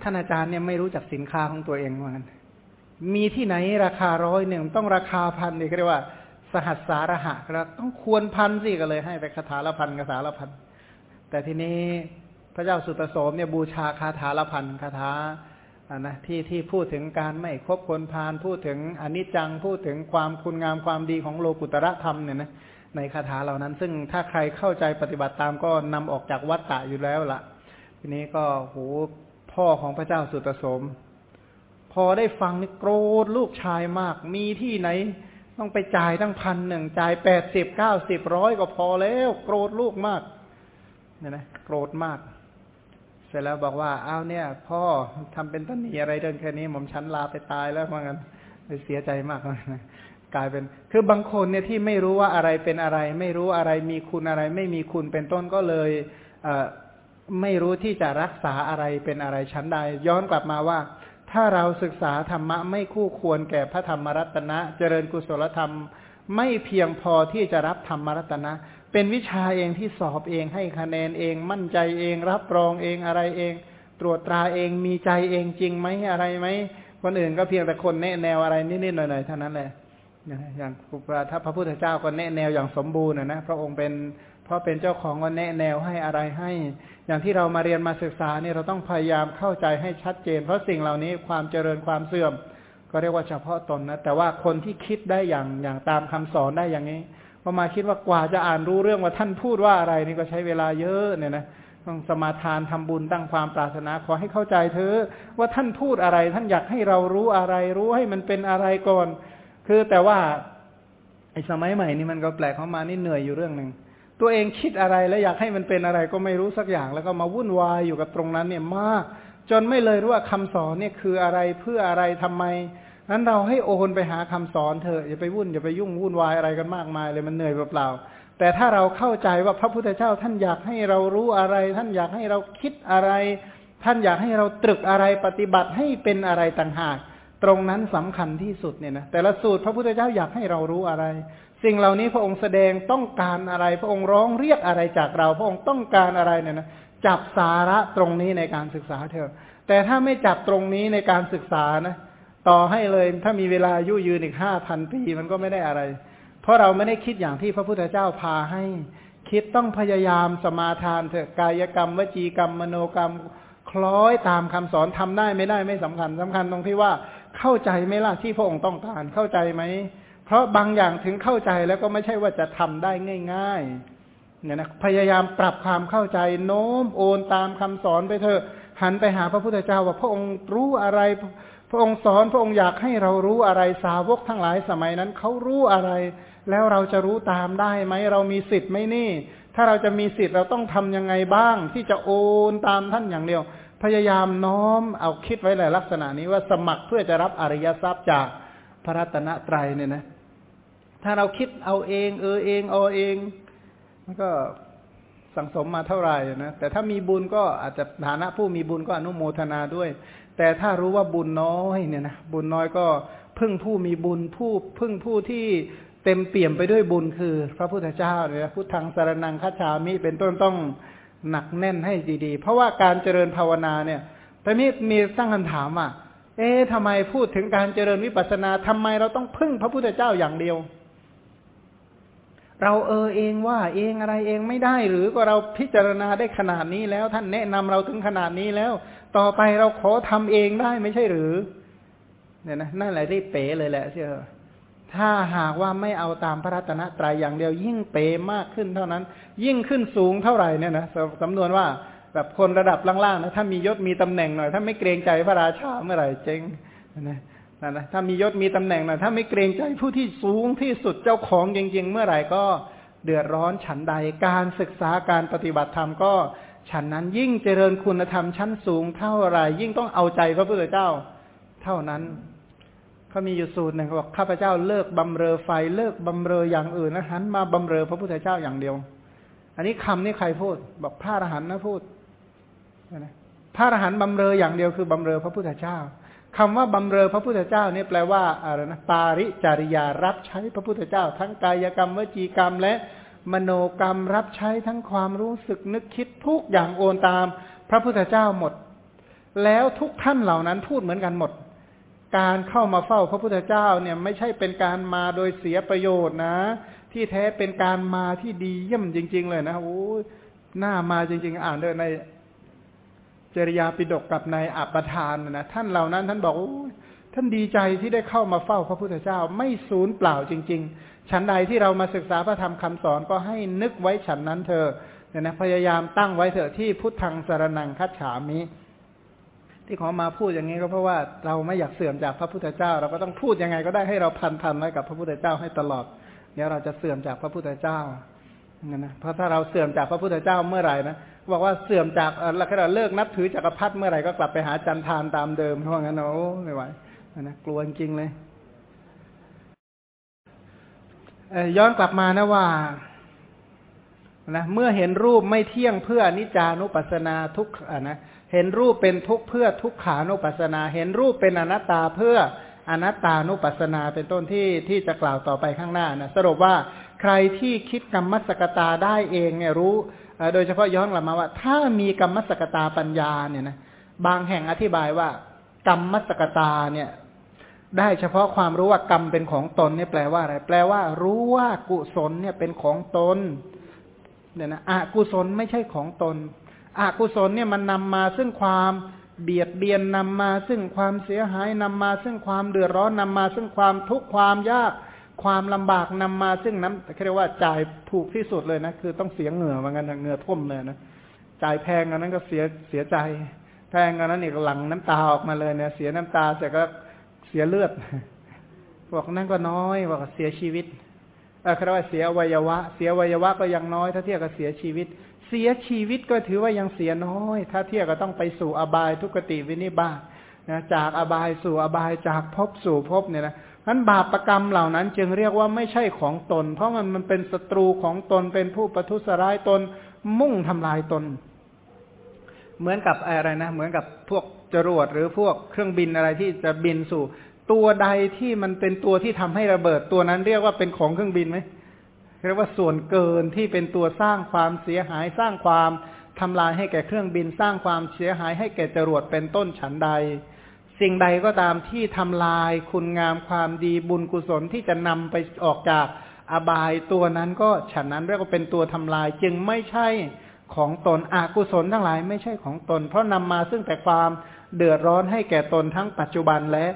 ท่านอาจารย์เนี่ยไม่รู้จักสินค้าของตัวเองเหมือนกันมีที่ไหนราคาร้อยหนึ่งต้องราคาพันนี่เรียกว่า สหัสสารหะครับต้องควรพันสิก็เลยให้ไปคาถาละพันคาถาละพันแต่ทีนี้พระเจ้าสุตโสมเนี่ยบูชาคาถาละพันคาถา นะที่ที่พูดถึงการไม่คบคนพาลพูดถึงอนิจจังพูดถึงความคุณงามความดีของโลกุตระธรรมเนี่ยนะในคาถาเหล่านั้น ซึ่งถ้าใครเข้าใจปฏิบัติตามก็นำออกจากวัฏฏะอยู่แล้วละ่ะ ทีนี้ก็โหพ่อของพระเจ้าสุตโสม พอได้ฟังนี่โกรธลูกชายมาก มีที่ไหน ต้องไปจ่ายตั้งพันหนึ่งจ่ายแปดสิบเก้าสิบร้อยก็พอแล้ว โกรธลูกมากเนี่ยนะโกรธมาก สร็จแล้วบอกว่าอ้าวเนี่ย พ่อทำเป็นต้นหนีอะไรเดินแค่นี้ผมชั้นลาไปตายแล้วว่างั้นเสียใจมากกลายเป็น คือบางคนเนี่ยที่ไม่รู้ว่าอะไรเป็นอะไร ไม่รู้อะไรมีคุณอะไร ไม่มีคุณเป็นต้นก็เลยเอไม่รู้ที่จะรักษาอะไรเป็นอะไรชั้นใด ย้อนกลับมาว่า ถ้าเราศึกษาธรรมะไม่คู่ควรแก่พระธรรมรัตนะ เจริญกุศลธรรม ไม่เพียงพอที่จะรับธรรมรัตนะ เป็นวิชาเองที่สอบเองให้คะแนนเองมั่นใจเองรับรองเองอะไรเอง ตรวจตราเองมีใจเองจริงไหมอะไรไหมคนอื่นก็เพียงแต่คนแนะแนวอะไรนิดๆหน่อยๆเท่านั้นแหละอย่างถ้าพระพุทธเจ้าก็แนะแนวอย่างสมบูรณ์นะพระองค์เป็นเพราะเป็นเจ้าของก็แนะแนวให้อะไรให้ อย่างที่เรามาเรียนมาศึกษาเนี่ยเราต้องพยายามเข้าใจให้ชัดเจน เพราะสิ่งเหล่านี้ความเจริญความเสื่อม ก็เรียกว่าเฉพาะตนนะแต่ว่าคนที่คิดได้อย่างอย่างตามคำสอนได้อย่างนี้ พอมาคิดว่ากว่าจะอ่านรู้เรื่องว่าท่านพูดว่าอะไรนี่ก็ใช้เวลาเยอะเนี่ยนะต้องสมาทานทำบุญตั้งความปรารถนาขอให้เข้าใจเธอว่าท่านพูดอะไร ท่านอยากให้เรารู้อะไร รู้ให้มันเป็นอะไรก่อน คือแต่ว่าไอ้สมัยใหม่นี่มันก็แปลกเข้ามานี่เหนื่อยอยู่เรื่องหนึ่งตัวเองคิดอะไรแล้วอยากให้มันเป็นอะไรก็ไม่รู้สักอย่าง แล้วก็มาวุ่นวายอยู่กับตรงนั้นเนี่ยมาก จนไม่เลยรู้ว่าคำสอนเนี่ยคืออะไรเพื่ออะไรทำไม นั้นเราให้โอนไปหาคำสอนเถอะอย่าไปวุ่นอย่าไปยุ่งวุ่นวายอะไรกันมากมายเลยมันเหนื่อยเปล่าๆแต่ถ้าเราเข้าใจว่าพระพุทธเจ้าท่านอยากให้เรารู้อะไร ท่านอยากให้เราคิดอะไร ท่านอยากให้เราตรึกอะไรปฏิบัติให้เป็นอะไรต่างหากตรงนั้นสำคัญที่สุดเนี่ยนะแต่ละสูตรพระพุทธเจ้าอยากให้เรารู้อะไร สิ่งเหล่านี้พระองค์แสดงต้องการอะไร พระองค์ร้องเรียกอะไรจากเรา พระองค์ต้องการอะไรเนี่ยนะจับสาระตรงนี้ในการศึกษาเถอะแต่ถ้าไม่จับตรงนี้ในการศึกษานะ ต่อให้เลยถ้ามีเวลายุยืนอีกห้าพันปีมันก็ไม่ได้อะไร เพราะเราไม่ได้คิดอย่างที่พระพุทธเจ้าพาให้ คิดต้องพยายามสมาทานเถอะกายกรรม วจีกรรม มโนกรรม คล้อยตามคำสอนทำได้ไม่ได้ไม่สำคัญสำคัญตรงที่ว่าเข้าใจไหมล่ะที่พระองค์ต้องการเข้าใจไหม เพราะบางอย่างถึงเข้าใจแล้วก็ไม่ใช่ว่าจะทำได้ง่ายๆเนี่ยนะพยายามปรับความเข้าใจโน้มโอนตามคำสอนไปเถอะหันไปหาพระพุทธเจ้าว่าพระองค์รู้อะไร พระองค์สอนพระองค์อยากให้เรารู้อะไรสาวกทั้งหลายสมัยนั้นเขารู้อะไร แล้วเราจะรู้ตามได้ไหมเรามีสิทธิ์ไหมนี่ ถ้าเราจะมีสิทธิ์เราต้องทํำยังไงบ้าง ที่จะโอนตามท่านอย่างเดียว พยายามน้อมเอาคิดไว้ในลักษณะนี้ว่าสมัครเพื่อจะรับอริยทรัพย์จากพระรัตนตรัยเนี่ยนะ ถ้าเราคิดเอาเอง เออเองเอาเองมันก็ สังสมมาเท่าไหร่นะแต่ถ้ามีบุญก็อาจจะฐานะผู้มีบุญก็อนุโมทนาด้วย แต่ถ้ารู้ว่าบุญน้อยเนี่ยนะบุญน้อยก็พึ่งผู้มีบุญผู้พึ่งผู้ที่เต็มเปี่ยมไปด้วยบุญคือ พระพุทธเจ้าเนี่ยพุทธังสารนังคัจฉามิเป็นต้นต้องหนักแน่นให้ดีๆ เพราะว่าการเจริญภาวนาเนี่ยตอนนี้มีตั้งคำถามอะ เอ๊ะทำไมพูดถึงการเจริญวิปัสสนาทำไมเราต้องพึ่งพระพุทธเจ้าอย่างเดียว เราเออเองว่าเองอะไรเองไม่ได้ หรือก็เราพิจารณาได้ขนาดนี้แล้ว ท่านแนะนำเราถึงขนาดนี้แล้ว ต่อไปเราขอทำเองได้ไม่ใช่หรือ เนี่ยนะนั่นแหละที่เป๋เลยแหละเชื่อถ้าหากว่าไม่เอาตามพระรัตนตรัยอย่างเดียว ยิ่งเป๋มากขึ้นเท่านั้น ยิ่งขึ้นสูงเท่าไหร่เนี่ยนะสำนวนว่าแบบคนระดับล่างๆนะถ้ามียศมีตำแหน่งหน่อย ถ้าไม่เกรงใจพระราชาเมื่อไหร่เจ๊งนะ นั่นนะถ้ามียศมีตำแหน่งน่อยถ้าไม่เกรงใจผู้ที่สูงที่สุดเจ้าของจริงๆเมื่อไหร่ก็เดือดร้อนฉันใดการศึกษาการปฏิบัติธรรมก็ฉันนั้นยิ่งเจริญคุณธรรมชั้นสูงเท่าไรยิ่งต้องเอาใจพระพุทธเจ้า เท่านั้นเขามีอยู่สูตรหนึ่งเขาบอกข้าพเจ้าเลิกบำเรอไฟเลิกบำเรออย่างอื่นนะหันมาบำเรอพระพุทธเจ้าอย่างเดียว อันนี้คำนี้ใครพูด บอกพระอรหันต์นะพูดนะพระอรหันต์บำเรออย่างเดียวคือบำเรอพระพุทธเจ้า คำว่าบำเรอพระพุทธเจ้าเนี่ยแปลว่าอะไรนะปาริจาริยารับใช้พระพุทธเจ้า ทั้งกายกรรมวจีกรรม และมโนกรรมรับใช้ทั้งความรู้สึกนึกคิดทุกอย่างโอนตาม พระพุทธเจ้าหมด แล้วทุกท่านเหล่านั้นพูดเหมือนกันหมด การเข้ามาเฝ้าพระพุทธเจ้าเนี่ยไม่ใช่เป็นการมาโดยเสียประโยชน์นะ ที่แท้เป็นการมาที่ดีเยี่ยมจริง ๆ เลยนะโอ้หน้ามาจริง ๆ อ่านด้วยใน จริยาปิฎกกับในอัปทานนะท่านเหล่านั้น ท่านบอกท่านดีใจที่ได้เข้ามาเฝ้าพระพุทธเจ้าไม่สูญเปล่าจริง ๆ ฉันใดที่เรามาศึกษาพระธรรมคำสอนก็ให้นึกไว้ฉันนั้นเธอเนี่ยนะพยายามตั้งไว้เถอะที่พุทธังสารนังคัจฉามิที่ขอมาพูดอย่างนี้ก็เพราะว่าเราไม่อยากเสื่อมจากพระพุทธเจ้า เราก็ต้องพูดยังไงก็ได้ให้เราพันพันไว้กับพระพุทธเจ้าให้ตลอดเดี๋ยวเราจะเสื่อมจากพระพุทธเจ้า นะนะเพราะถ้าเราเสื่อมจากพระพุทธเจ้าเมื่อไหร่นะบอกว่าเสื่อมจากเราแค่เลิกนับถือจักรพรรดิเมื่อไหร่ก็กลับไปหาจันทานตามเดิมเพราะงั้นโอ้ไม่ไหวนะกลัวจริงเลยย้อนกลับมานะว่านะเมื่อเห็นรูปไม่เที่ยงเพื่อนิจานุปัสนาทุกอะนะเห็นรูปเป็นทุกเพื่อทุกขานุปัสนา เห็นรูปเป็นอนัตตาเพื่ออนัตตานุปัสนาเป็นต้นที่ที่จะกล่าวต่อไปข้างหน้านะสรุปว่า ใครที่คิดกรรมสกตาได้เองเนี่ยรู้ โดยเฉพาะย้อนกลับมาว่า ถ้ามีกรรมสกตาปัญญาเนี่ยนะบางแห่งอธิบายว่า กรรมสกตาเนี่ย ได้เฉพาะความรู้ว่ากรรมเป็นของตนเนี่ยแปลว่าอะไร แปลว่า รู้ว่ากุศลเนี่ยเป็นของตนเนี่ยนะอกุศลไม่ใช่ของตนอกุศลเนี่ยมันนำมาซึ่งความเบียดเบียนนำมาซึ่งความเสียหายนำมาซึ่งความเดือดร้อนนำมาซึ่งความทุกข์ความยาก ความลำบากนำมาซึ่งน้ำเรียกว่าจ่ายถูกที่สุดเลยนะ คือต้องเสียเหงื่อเหมือนกันเหงื่อท่วมเลยนะจ่ายแพงอันนั้นก็เสียเสียใจ แพงอันนั้นอีกหลังน้ำตาออกมาเลยเนี่ย เสียน้ำตาเสร็จก็เสียเลือดบอกนั่นก็น้อยบอกเสียชีวิตเออคำว่าเสียวัยวะ เสียวัยวะก็ยังน้อย ถ้าเทียบกับเสียชีวิต เสียชีวิตก็ถือว่ายังเสียน้อย ถ้าเทียบก็ต้องไปสู่อบายทุกติวินิบาตนะจากอบายสู่อบายจากภพสู่ภพเนี่ยนะ นั้นบาปรกรรมเหล่านั้นจึงเรียกว่าไม่ใช่ของตน เพราะมันมันเป็นศัตรูของตนเป็นผู้ประทุษร้ายตนมุ่งทำลายตน เหมือนกับอะไรนะ เหมือนกับพวกจรวดหรือพวกเครื่องบินอะไรที่จะบินสู่ ตัวใดที่มันเป็นตัวที่ทำให้ระเบิดตัวนั้นเรียกว่าเป็นของเครื่องบินไหมเรียกว่าส่วนเกินที่เป็นตัวสร้างความเสียหายสร้างความทำลายให้แก่เครื่องบินสร้างความเสียหายให้แก่จรวดเป็นต้นฉันใด สิ่งใดก็ตามที่ทำลายคุณงามความดีบุญกุศลที่จะนำไปออกจากอบายตัวนั้นก็ฉันนั้นเรียกว่าเป็นตัวทำลายจึงไม่ใช่ของตนอกุศลทั้งหลายไม่ใช่ของตน เพราะนำมาซึ่งแต่ความเดือดร้อนให้แก่ตนทั้งปัจจุบันและ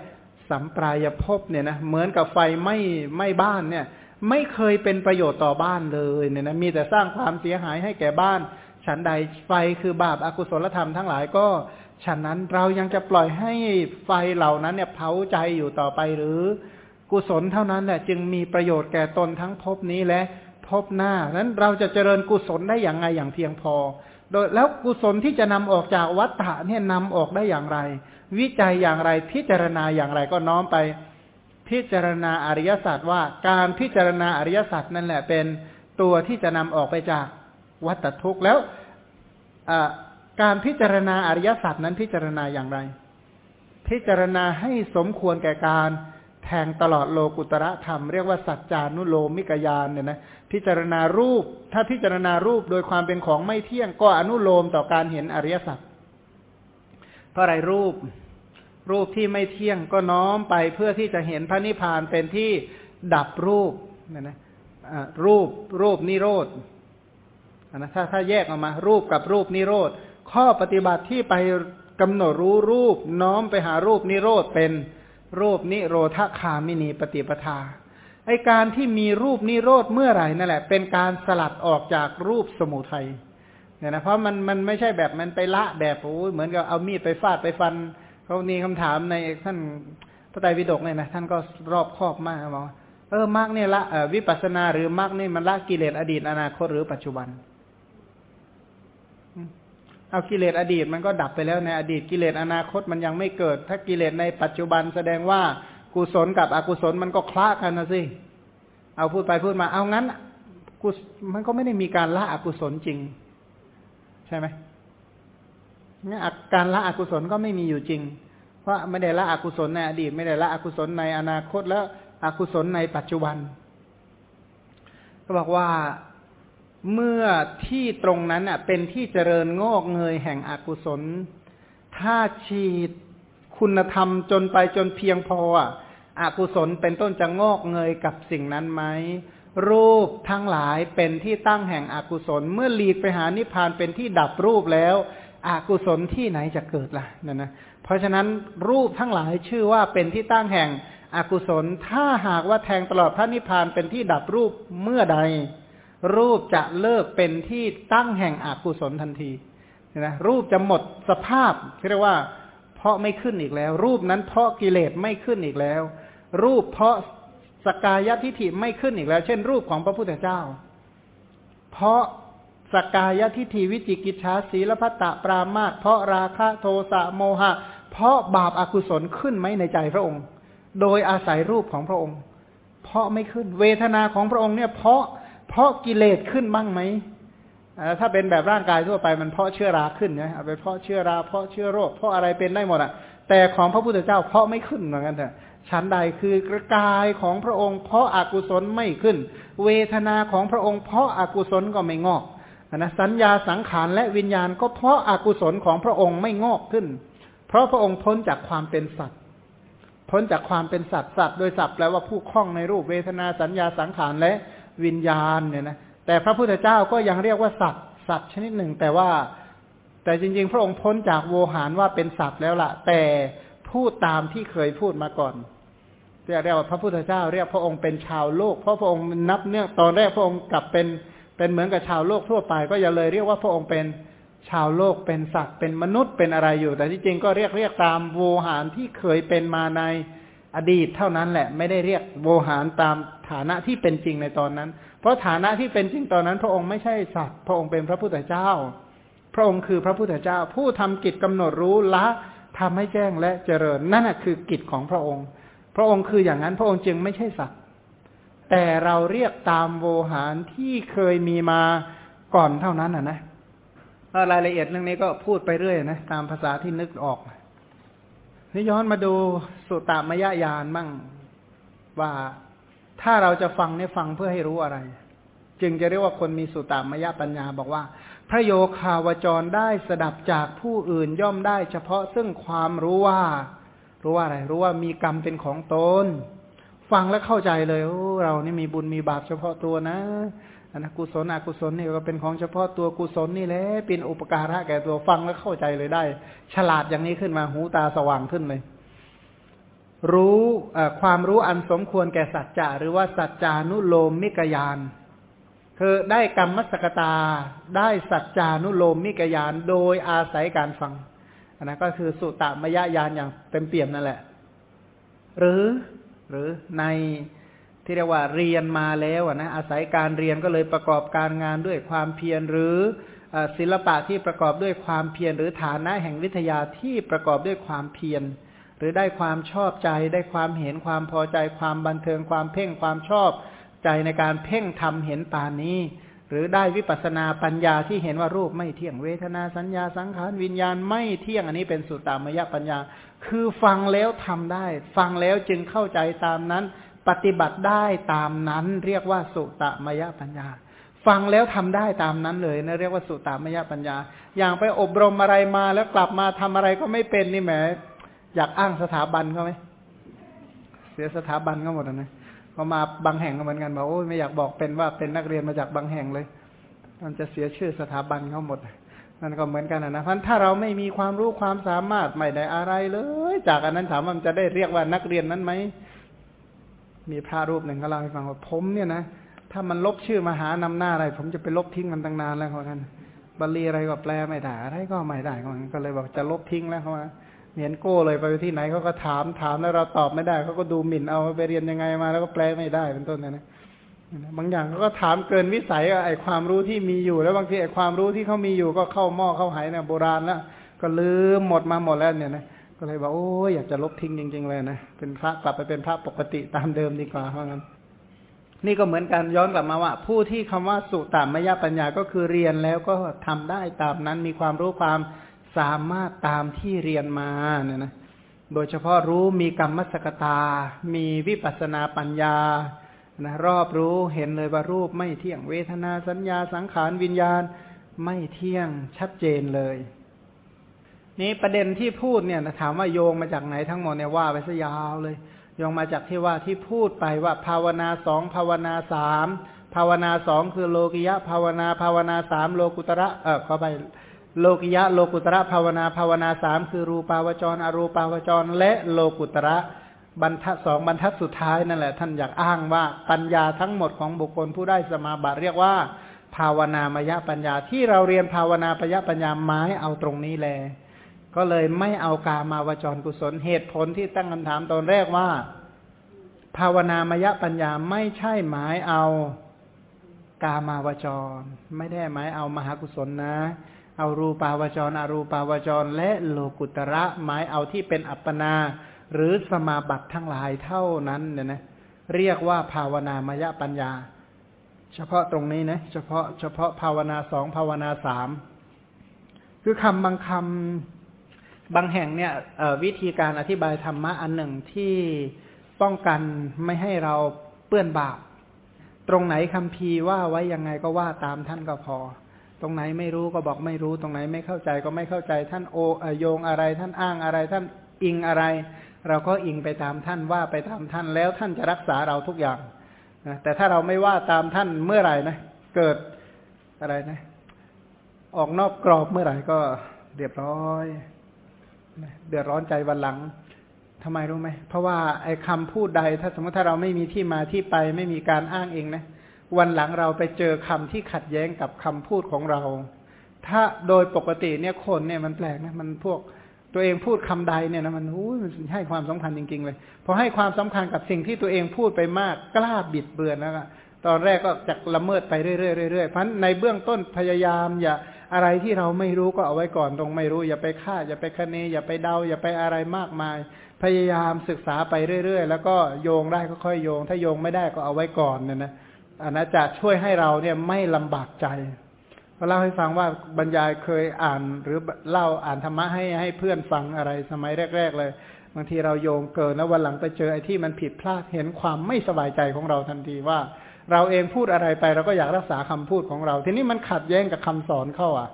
สัมปรายภพเนี่ยนะเหมือนกับไฟไม่ไม่บ้านเนี่ย ไม่เคยเป็นประโยชน์ต่อบ้านเลยเนี่ยนะมีแต่สร้างความเสียหายให้แก่บ้าน ฉันใดไฟคือบาปอากุศลธรรมทั้งหลายก็ ฉะนั้นเรายังจะปล่อยให้ไฟเหล่านั้นเนี่ยเผาใจอยู่ต่อไปหรือ กุศลเท่านั้นแหละจึงมีประโยชน์แก่ตนทั้งภพนี้และภพหน้านั้นเราจะเจริญกุศลได้อย่างไงอย่างเพียงพอ โดยแล้วกุศลที่จะนำออกจากวัฏฏะเนี่ยนำออกได้อย่างไร วิจัยอย่างไรพิจารณาอย่างไรก็น้อมไป พิจารณาอริยสัจว่าการพิจารณาอริยสัจนั่นแหละเป็นตัวที่จะนำออกไปจากวัฏทุกข์แล้ว การพิจารณาอริยสัจนั้นพิจารณาอย่างไร พิจารณาให้สมควรแก่การแทงตลอดโลกุตระธรรม เรียกว่าสัจจานุโลมิกยานเนี่ยนะพิจารณารูป ถ้าพิจารณารูปโดยความเป็นของไม่เที่ยงก็อนุโลมต่อการเห็นอริยสัจเพราะอะไรรูป รูปที่ไม่เที่ยงก็น้อมไปเพื่อที่จะเห็นพระนิพพานเป็นที่ดับรูปเนี่ยนะรูปรูปนิโรธนะถ้าถ้าแยกออกมา รูปกับรูปนิโรธ ข้อปฏิบัติที่ไปกำหนดรู้รูปน้อมไปหารูปนิโรธเป็นรูปนิโรธคามินีปฏิปทาไอการที่มีรูปนิโรธเมื่อไหร่นั่นแหละ เป็นการสลัดออกจากรูปสมุทัยเนี่ยนะเพราะมันมันไม่ใช่แบบมันไปละแบบโอ้ยเหมือนกับเอามีดไปฟาดไปฟันเขานี่คำถามในท่านพระไตรปิฎกเนี่ยนะท่านก็รอบครอบมากบอกเออมรรคเนี่ยละวิปัสนาหรือมรรคนี่มันละกิเลสอดีตอนาคตหรือปัจจุบัน เอากิเลสอดีตมันก็ดับไปแล้วในอดีตกิเลสอนาคตมันยังไม่เกิด ถ้ากิเลสในปัจจุบันแสดงว่ากุศลกับอกุศลมันก็คล้ากันนะสิเอาพูดไปพูดมาเอางั้นกุศมันก็ไม่ได้มีการละอกุศลจริง ใช่ไหมงั้นการละอกุศลก็ไม่มีอยู่จริง เพราะไม่ได้ละอกุศลในอดีต ไม่ได้ละอกุศลในอนาคต แล้วอกุศลในปัจจุบัน ก็บอกว่า เมื่อที่ตรงนั้นอะ เป็นที่เจริญงอกเงยแห่งอกุศล ถ้าฉีดคุณธรรมจนไปจนเพียงพออะอกุศลเป็นต้นจะงอกเงยกับสิ่งนั้นไหมรูปทั้งหลายเป็นที่ตั้งแห่งอกุศล เมื่อหลีกไปหานิพพานเป็นที่ดับรูปแล้วอกุศลที่ไหนจะเกิดล่ะนั่นนะเพราะฉะนั้นรูปทั้งหลายชื่อว่าเป็นที่ตั้งแห่งอกุศล ถ้าหากว่าแทงตลอดพระนิพพานเป็นที่ดับรูปเมื่อใด รูปจะเลิกเป็นที่ตั้งแห่งอกุศลทันทีนะรูปจะหมดสภาพเรียกว่า เพราะไม่ขึ้นอีกแล้ว รูปนั้นเพราะกิเลสไม่ขึ้นอีกแล้ว รูปเพราะสกายทิฏฐิไม่ขึ้นอีกแล้ว เช่น รูปของพระพุทธเจ้า เพราะสกายทิฏฐิวิจิกิจชาสีลพัตตปรามาตเพราะราคะโทสะโมหะ เพราะบาปอากุศลขึ้นไหมในใจพระองค์ โดยอาศัยรูปของพระองค์ เพราะไม่ขึ้น เวทนาของพระองค์เนี่ยเพราะ เพราะกิเลสขึ้นบ้างไหมถ้าเป็นแบบร่างกายทั่วไปมันเพราะเชื้อราขึ้นนะเอาไปเพราะเชื้อราเพราะเชื้อโรคเพราะอะไรเป็นได้หมดอะ แต่ของพระพุทธเจ้าเพราะไม่ขึ้นเหมือนกันเถอะชั้นใดคือกระกายของพระองค์เพราะอากุศลไม่ขึ้น เวทนาของพระองค์เพราะอากุศลก็ไม่งอกนะสัญญาสังขารและวิญญาณก็เพราะอากุศลของพระองค์ไม่งอกขึ้น เพราะพระองค์พ้นจากความเป็นสัตว์ พ้นจากความเป็นสัตว์สัตว์โดยสัตว์แปลว่าผู้คล้องในรูปเวทนาสัญญาสังขารและ วิญญาณเนี่ยนะแต่พระพุทธเจ้าก็ยังเรียกว่าสัตว์สัตว์ชนิดหนึ่ง แต่ว่าแต่จริง ๆ พระองค์พ้นจากโวหารว่าเป็นสัตว์แล้วละ่ะ แต่พูดตามที่เคยพูดมาก่อนเรียกว่าพระพุทธเจ้าเรียกพระองค์เป็นชาวโลก เพราะพระองค์นับเนื่องตอนแรกพระองค์กลับเป็นเป็นเหมือนกับชาวโลกทั่วไป ก็อย่าเลยเรียกว่าพระองค์เป็นชาวโลกเป็นสัตว์เป็นมนุษย์เป็นอะไรอยู่ แต่ที่จริงก็เรียกเรียกตามโวหารที่เคยเป็นมาใน อดีตเท่านั้นแหละไม่ได้เรียกโวหารตามฐานะที่เป็นจริงในตอนนั้น เพราะฐานะที่เป็นจริงตอนนั้น พระองค์ไม่ใช่สัตว์ พระองค์เป็นพระพุทธเจ้า พระองค์คือพระพุทธเจ้า ผู้ทำกิจกำหนดรู้ละทำให้แจ้งและเจริญนั่นคือกิจของพระองค์ พระองค์คืออย่างนั้นพระองค์จึงไม่ใช่สัตว์ แต่เราเรียกตามโวหารที่เคยมีมาก่อนเท่านั้นอะนะรายละเอียดเรื่องนี้ก็พูดไปเรื่อยนะตามภาษาที่นึกออก นี่ย้อนมาดูสุตตามยญาณมั่ง ว่าถ้าเราจะฟังเนี่ยฟังเพื่อให้รู้อะไร จึงจะเรียกว่าคนมีสุตตามยปัญญาบอกว่า พระโยคาวจรได้สดับจากผู้อื่นย่อมได้ เฉพาะซึ่งความรู้ว่า รู้ว่าอะไร รู้ว่ามีกรรมเป็นของตนฟังแล้วเข้าใจเลยโอ้เรานี่มีบุญมีบาปเฉพาะตัวนะ นะกุศลอกุศลนี่ก็เป็นของเฉพาะตัวกุศลนี่แหละเป็นอุปการะแก่ตัวฟังแล้วเข้าใจเลยได้ ฉลาดอย่างนี้ขึ้นมาหูตาสว่างขึ้นเลย รู้ความรู้อันสมควรแก่สัจจะหรือว่าสัจจานุโลมมิกยานคือได้กรรมสกตา ได้สัจจานุโลมมิกยานโดยอาศัยการฟังอันนั้นก็คือสุตตมยญาณอย่างเต็มเปี่ยมนั่นแหละ หรือหรือใน ที่เรียกว่าเรียนมาแล้วนะอาศัยการเรียนก็เลยประกอบการงานด้วยความเพียรหรือศิลปะที่ประกอบด้วยความเพียรหรือฐานะแห่งวิทยาที่ประกอบด้วยความเพียร หรือได้ความชอบใจ ได้ความเห็นความพอใจความบันเทิงความเพ่งความชอบใจในการเพ่งทำเห็นปานนี้ หรือได้วิปัสนาปัญญาที่เห็นว่ารูปไม่เที่ยงเวทนาสัญญาสังขารวิญญาณไม่เที่ยงอันนี้เป็นสุตตามยปัญญา คือฟังแล้วทำได้ ฟังแล้วจึงเข้าใจตามนั้น ปฏิบัติได้ตามนั้น เรียกว่าสุตมยปัญญา ฟังแล้วทำได้ตามนั้นเลยนะเรียกว่าสุตมยปัญญา อย่างไปอบรมอะไรมาแล้วกลับมาทำอะไรก็ไม่เป็นนี่แหมอยากอ้างสถาบันเขาไหมเสียสถาบันก็หมดนะพอมาบางแห่งก็เหมือนกันบอกโอ้ยไม่อยากบอกเป็นว่าเป็นนักเรียนมาจากบางแห่งเลย มันจะเสียชื่อสถาบันเขาหมดนั่นก็เหมือนกันนะเพราะถ้าเราไม่มีความรู้ความสามารถไม่ได้อะไรเลย จากอันนั้นถามว่ามันจะได้เรียกว่านักเรียนนั้นไหม มีพระรูปหนึ่งก็เล่าให้ฟังว่าผมเนี่ยนะถ้ามันลบชื่อมหานำหน้าอะไร ผมจะไปลบทิ้งมันตั้งนานแล้วเขากันบาลีอะไรก็แปลไม่ได้อะไรก็ไม่ได้เขาก็เลยบอกจะลบทิ้งแล้วเขาว่าเห็นโก้เลยไปที่ไหนเขาก็ถามถามแล้วเราตอบไม่ได้เขาก็ดูหมิ่นเอาไปเรียนยังไงมา แล้วก็แปลไม่ได้เป็นต้นนะนะบางอย่างเขาก็ถามเกินวิสัยไอ้ความรู้ที่มีอยู่ แล้วบางทีไอ้ความรู้ที่เขามีอยู่ก็เข้าหม้อเข้าหายเนี่ยโบราณแล้วก็ลืมหมดมาหมดแล้วเนี่ยนะ ก็เลยบอกโอ้ยอยากจะลบทิ้งจริง ๆ เลยนะเป็นพระกลับไปเป็นพระปกติตามเดิมดีกว่าเพราะงั้น นี่ก็เหมือนกันย้อนกลับมาว่า ผู้ที่คำว่าสุตามยปัญญาก็คือเรียนแล้วก็ทำได้ตามนั้นมีความรู้ความสามารถตามที่เรียนมาเนี่ยนะโดยเฉพาะรู้มีกรรมมสกตา มีวิปัสนาปัญญานะรอบรู้เห็นเลยว่ารูปไม่เที่ยงเวทนาสัญญาสังขารวิญญาณไม่เที่ยงชัดเจนเลย นี้ประเด็นที่พูดเนี่ยถามว่าโยงมาจากไหนทั้งหมดเนี่ยว่าไปซะยาวเลยโยงมาจากที่ว่าที่พูดไปว่าภาวนาสองภาวนาสามภาวนาสองคือโลกิยะภาวนาภาวนาสามโลกุตระเออขอไปโลกิยะโลกุตระภาวนาภาวนาสามคือรูปาวจร อรูปาวจร และโลกุตระบรรทัดสองบรรทัดสุดท้ายนั่นแหละท่านอยากอ้างว่าปัญญาทั้งหมดของบุคคลผู้ได้สมาบัติเรียกว่า ภาวนามยปัญญาที่เราเรียนภาวนาปยปัญญาไม้เอาตรงนี้แล ก็เลยไม่เอากามาวจรกุศลเหตุผลที่ตั้งคำถามตอนแรกว่า ภาวนามยปัญญาไม่ใช่หมายเอากามาวจร ไม่ได้หมายเอามหากุศลนะ เอารูปาวจร อรูปาวจร และโลกุตระหมายเอาที่เป็นอัปปนา หรือสมาบัติทั้งหลายเท่านั้นเนี่ยนะเรียกว่าภาวนามยปัญญา เฉพาะตรงนี้นะเฉพาะเฉพาะภาวนาสองภาวนาสามคือคำบางคำ บางแห่งเนี่ยวิธีการอธิบายธรรมะอันหนึ่งที่ป้องกันไม่ให้เราเปื้อนบาป ตรงไหนคำพีว่าไว้ยังไงก็ว่าตามท่านก็พอ ตรงไหนไม่รู้ก็บอกไม่รู้ ตรงไหนไม่เข้าใจก็ไม่เข้าใจท่านโอโยงอะไรท่านอ้างอะไร ท่านอิงอะไร เราก็อิงไปตามท่านว่าไปตามท่านแล้วท่านจะรักษาเราทุกอย่างนะแต่ถ้าเราไม่ว่าตามท่านเมื่อไหร่นะเกิดอะไรนะ ออกนอกกรอบเมื่อไหร่ก็เรียบร้อย เดือดร้อนใจวันหลังทำไมรู้ไหม เพราะว่าไอ้คาพูดใด ถ้าสมมติถ้าเราไม่มีที่มาที่ไป ไม่มีการอ้างเองนะ วันหลังเราไปเจอคำที่ขัดแย้งกับคำพูดของเรา ถ้าโดยปกติเนี่ยคนเนี่ยมันแปลกนะ มันพวกตัวเองพูดคำใดเนี่ยนะมันอู้มันให้ความสำคัญจริง ๆ เลยพอให้ความสำคัญกับสิ่งที่ตัวเองพูดไปมากกล้าบิดเบือนแล้วตอนแรกก็จะละเมิดไปเรื่อยๆเรื่อยๆเพราะในเบื้องต้นพยายามอย่า อะไรที่เราไม่รู้ก็เอาไว้ก่อนตรงไม่รู้ อย่าไปคาดอย่าไปคะเนอย่าไปเดา อย่าไปอะไรมากมาย พยายามศึกษาไปเรื่อย ๆ แล้วก็โยงได้ก็ค่อยโยง ถ้าโยงไม่ได้ก็เอาไว้ก่อนเนี่ยนะอันนั้นจะช่วยให้เราเนี่ยไม่ลำบากใจก็เล่าให้ฟังว่าบรรยายเคยอ่านหรือเล่าอ่านธรรมะให้ให้เพื่อนฟังอะไรสมัยแรก ๆ เลย บางทีเราโยงเกินแล้ววันหลังไปเจอไอ้ที่มันผิดพลาดเห็นความไม่สบายใจของเราทันทีว่า เราเองพูดอะไรไป เราก็อยากรักษาคำพูดของเรา ทีนี้มันขัดแย้งกับคำสอนเข้าอะ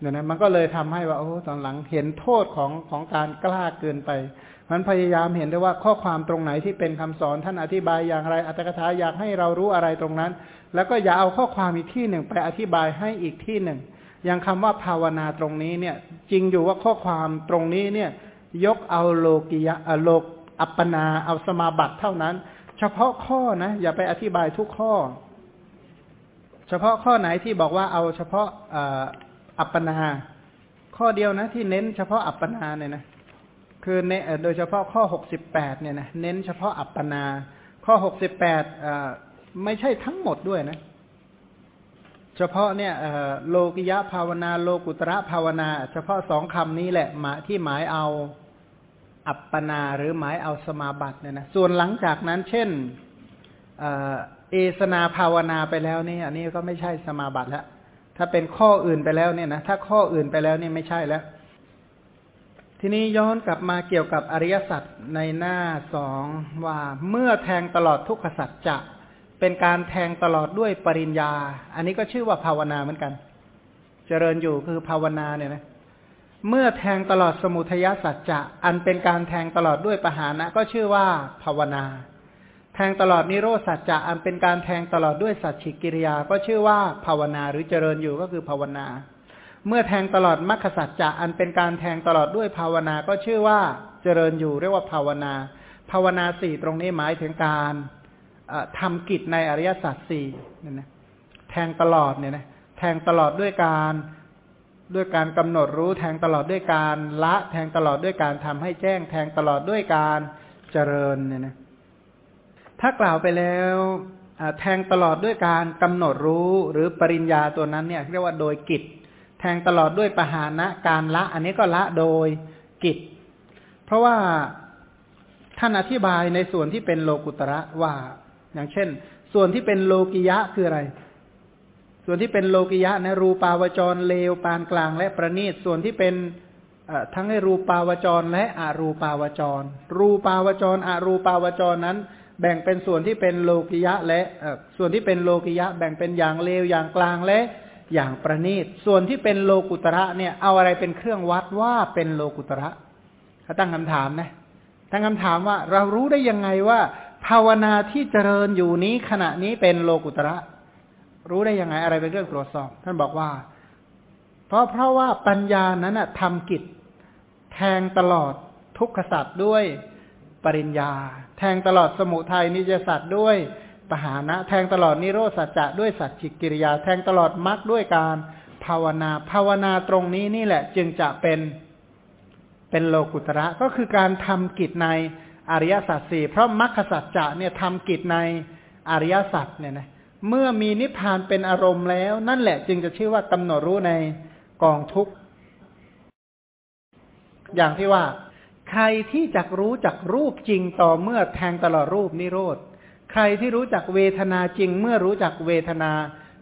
เนี่ยนะมันก็เลยทำให้ว่าโอ้ตอนหลังเห็นโทษของของการกล้าเกินไป มันพยายามเห็นได้ว่าข้อความตรงไหนที่เป็นคำสอนท่านอธิบายอย่างไรอัตถกถาอยากให้เรารู้อะไรตรงนั้น แล้วก็อย่าเอาข้อความอีกที่หนึ่งไปอธิบายให้อีกที่หนึ่ง อย่างคำว่าภาวนาตรงนี้เนี่ย จริงอยู่ว่าข้อความตรงนี้เนี่ย ยกเอาโลกิยะโลกอัปปนาเอาสมาบัติเท่านั้น เฉพาะข้อนะ อย่าไปอธิบายทุกข้อ เฉพาะข้อไหนที่บอกว่าเอาเฉพาะอัปปนา ข้อเดียวนะ ที่เน้นเฉพาะอัปปนาเนี่ยนะคือเนโดยเฉพาะข้อหกสิบแปดเนี่ยนะเน้นเฉพาะอัปปนา ข้อหกสิบแปดไม่ใช่ทั้งหมดด้วยนะ เฉพาะเนี่ยโลกิยะภาวนา โลกุตระภาวนา เฉพาะสองคำนี้แหละหมาที่หมายเอา อัปปนาหรือหมายเอาสมาบัติเนี่ยนะส่วนหลังจากนั้น เช่นเอสนาภาวนาไปแล้วนี่อันนี้ก็ไม่ใช่สมาบัติแล้วถ้าเป็นข้ออื่นไปแล้วเนี่ยนะถ้าข้ออื่นไปแล้วนี่ไม่ใช่แล้ว ทีนี้ย้อนกลับมาเกี่ยวกับอริยสัจในหน้าสองว่าเมื่อแทงตลอดทุกขสัจจะเป็นการแทงตลอดด้วยปริญญา อันนี้ก็ชื่อว่าภาวนาเหมือนกัน เจริญอยู่คือภาวนาเนี่ยนะ เมื่อแทงตลอดสมุทยสัจจะอันเป็นการแทงตลอดด้วยปหานะ ก็ชื่อว่าภาวนา แทงตลอดนิโรธสัจจะอันเป็นการแทงตลอดด้วยสัจฉิกิริยา ก็ชื่อว่าภาวนาหรือเจริญอยู่ก็คือภาวนา เมื่อแทงตลอดมรรคสัจจะอันเป็นการแทงตลอดด้วยภาวนา ก็ชื่อว่าเจริญอยู่เรียกว่าภาวนา ภาวนาสี่ตรงนี้หมายถึงการทำกิจในอริยสัจสี่นี่ยนะแทงตลอดเนี่ยนะแทงตลอดด้วยการ ด้วยการกำหนดรู้แทงตลอดด้วยการละแทงตลอดด้วยการทำให้แจ้งแทงตลอดด้วยการเจริญเนี่ยนะถ้ากล่าวไปแล้วแทงตลอดด้วยการกำหนดรู้หรือปริญญาตัวนั้นเนี่ยเรียกว่าโดยกิจ แทงตลอดด้วยปหานะการละ อันนี้ก็ละโดยกิจ เพราะว่าท่านอธิบายในส่วนที่เป็นโลกุตระว่า อย่างเช่น ส่วนที่เป็นโลกิยะคืออะไร ส่วนที่เป็นโลกิยะนะรูปาวจรเลวปานกลางและประณีตส่วนที่เป็นทั้งให้รูปาวจรและอรูปาวจร รูปาวจรอรูปาวจรนั้น แบ่งเป็นส่วนที่เป็นโลกิยะ และส่วนที่เป็นโลกิยะ แบ่งเป็นอย่างเลวอย่างกลางและอย่างประณีต ส่วนที่เป็นโลกุตระเนี่ยเอาอะไรเป็นเครื่องวัดว่าเป็นโลกุตระเขาตั้งคำถามนะตั้งคำถามว่าเรารู้ได้ยังไงว่า ภาวนาที่เจริญอยู่นี้ขณะนี้เป็นโลกุตระ รู้ได้ยังไงอะไรเป็นเรื่องตรวจสอบ ท่านบอกว่า เพราะเพราะว่าปัญญานั้นนะทำกิจ แทงตลอดทุกขสัตว์ด้วยปริญญา แทงตลอดสมุทัยนิจสัตว์ด้วยปหานะ แทงตลอดนิโรธสัจจะด้วยสัจจิกิริยา แทงตลอดมรรคด้วยการภาวนา ภาวนาตรงนี้นี่แหละ จึงจะเป็นเป็นโลกุตระก็คือการทำกิจในอริยสัจสี่เพราะมรรคสัจจะเนี่ยทำกิจในอริยสัจเนี่ยนะ เมื่อมีนิพพานเป็นอารมณ์แล้ว นั่นแหละจึงจะชื่อว่ากำหนดรู้ในกองทุกข์อย่างที่ว่า ใครที่จักรู้จักรูปจริงต่อเมื่อแทงตลอดรูปนิโรธ ใครที่รู้จักเวทนาจริง เมื่อรู้จักเวทนา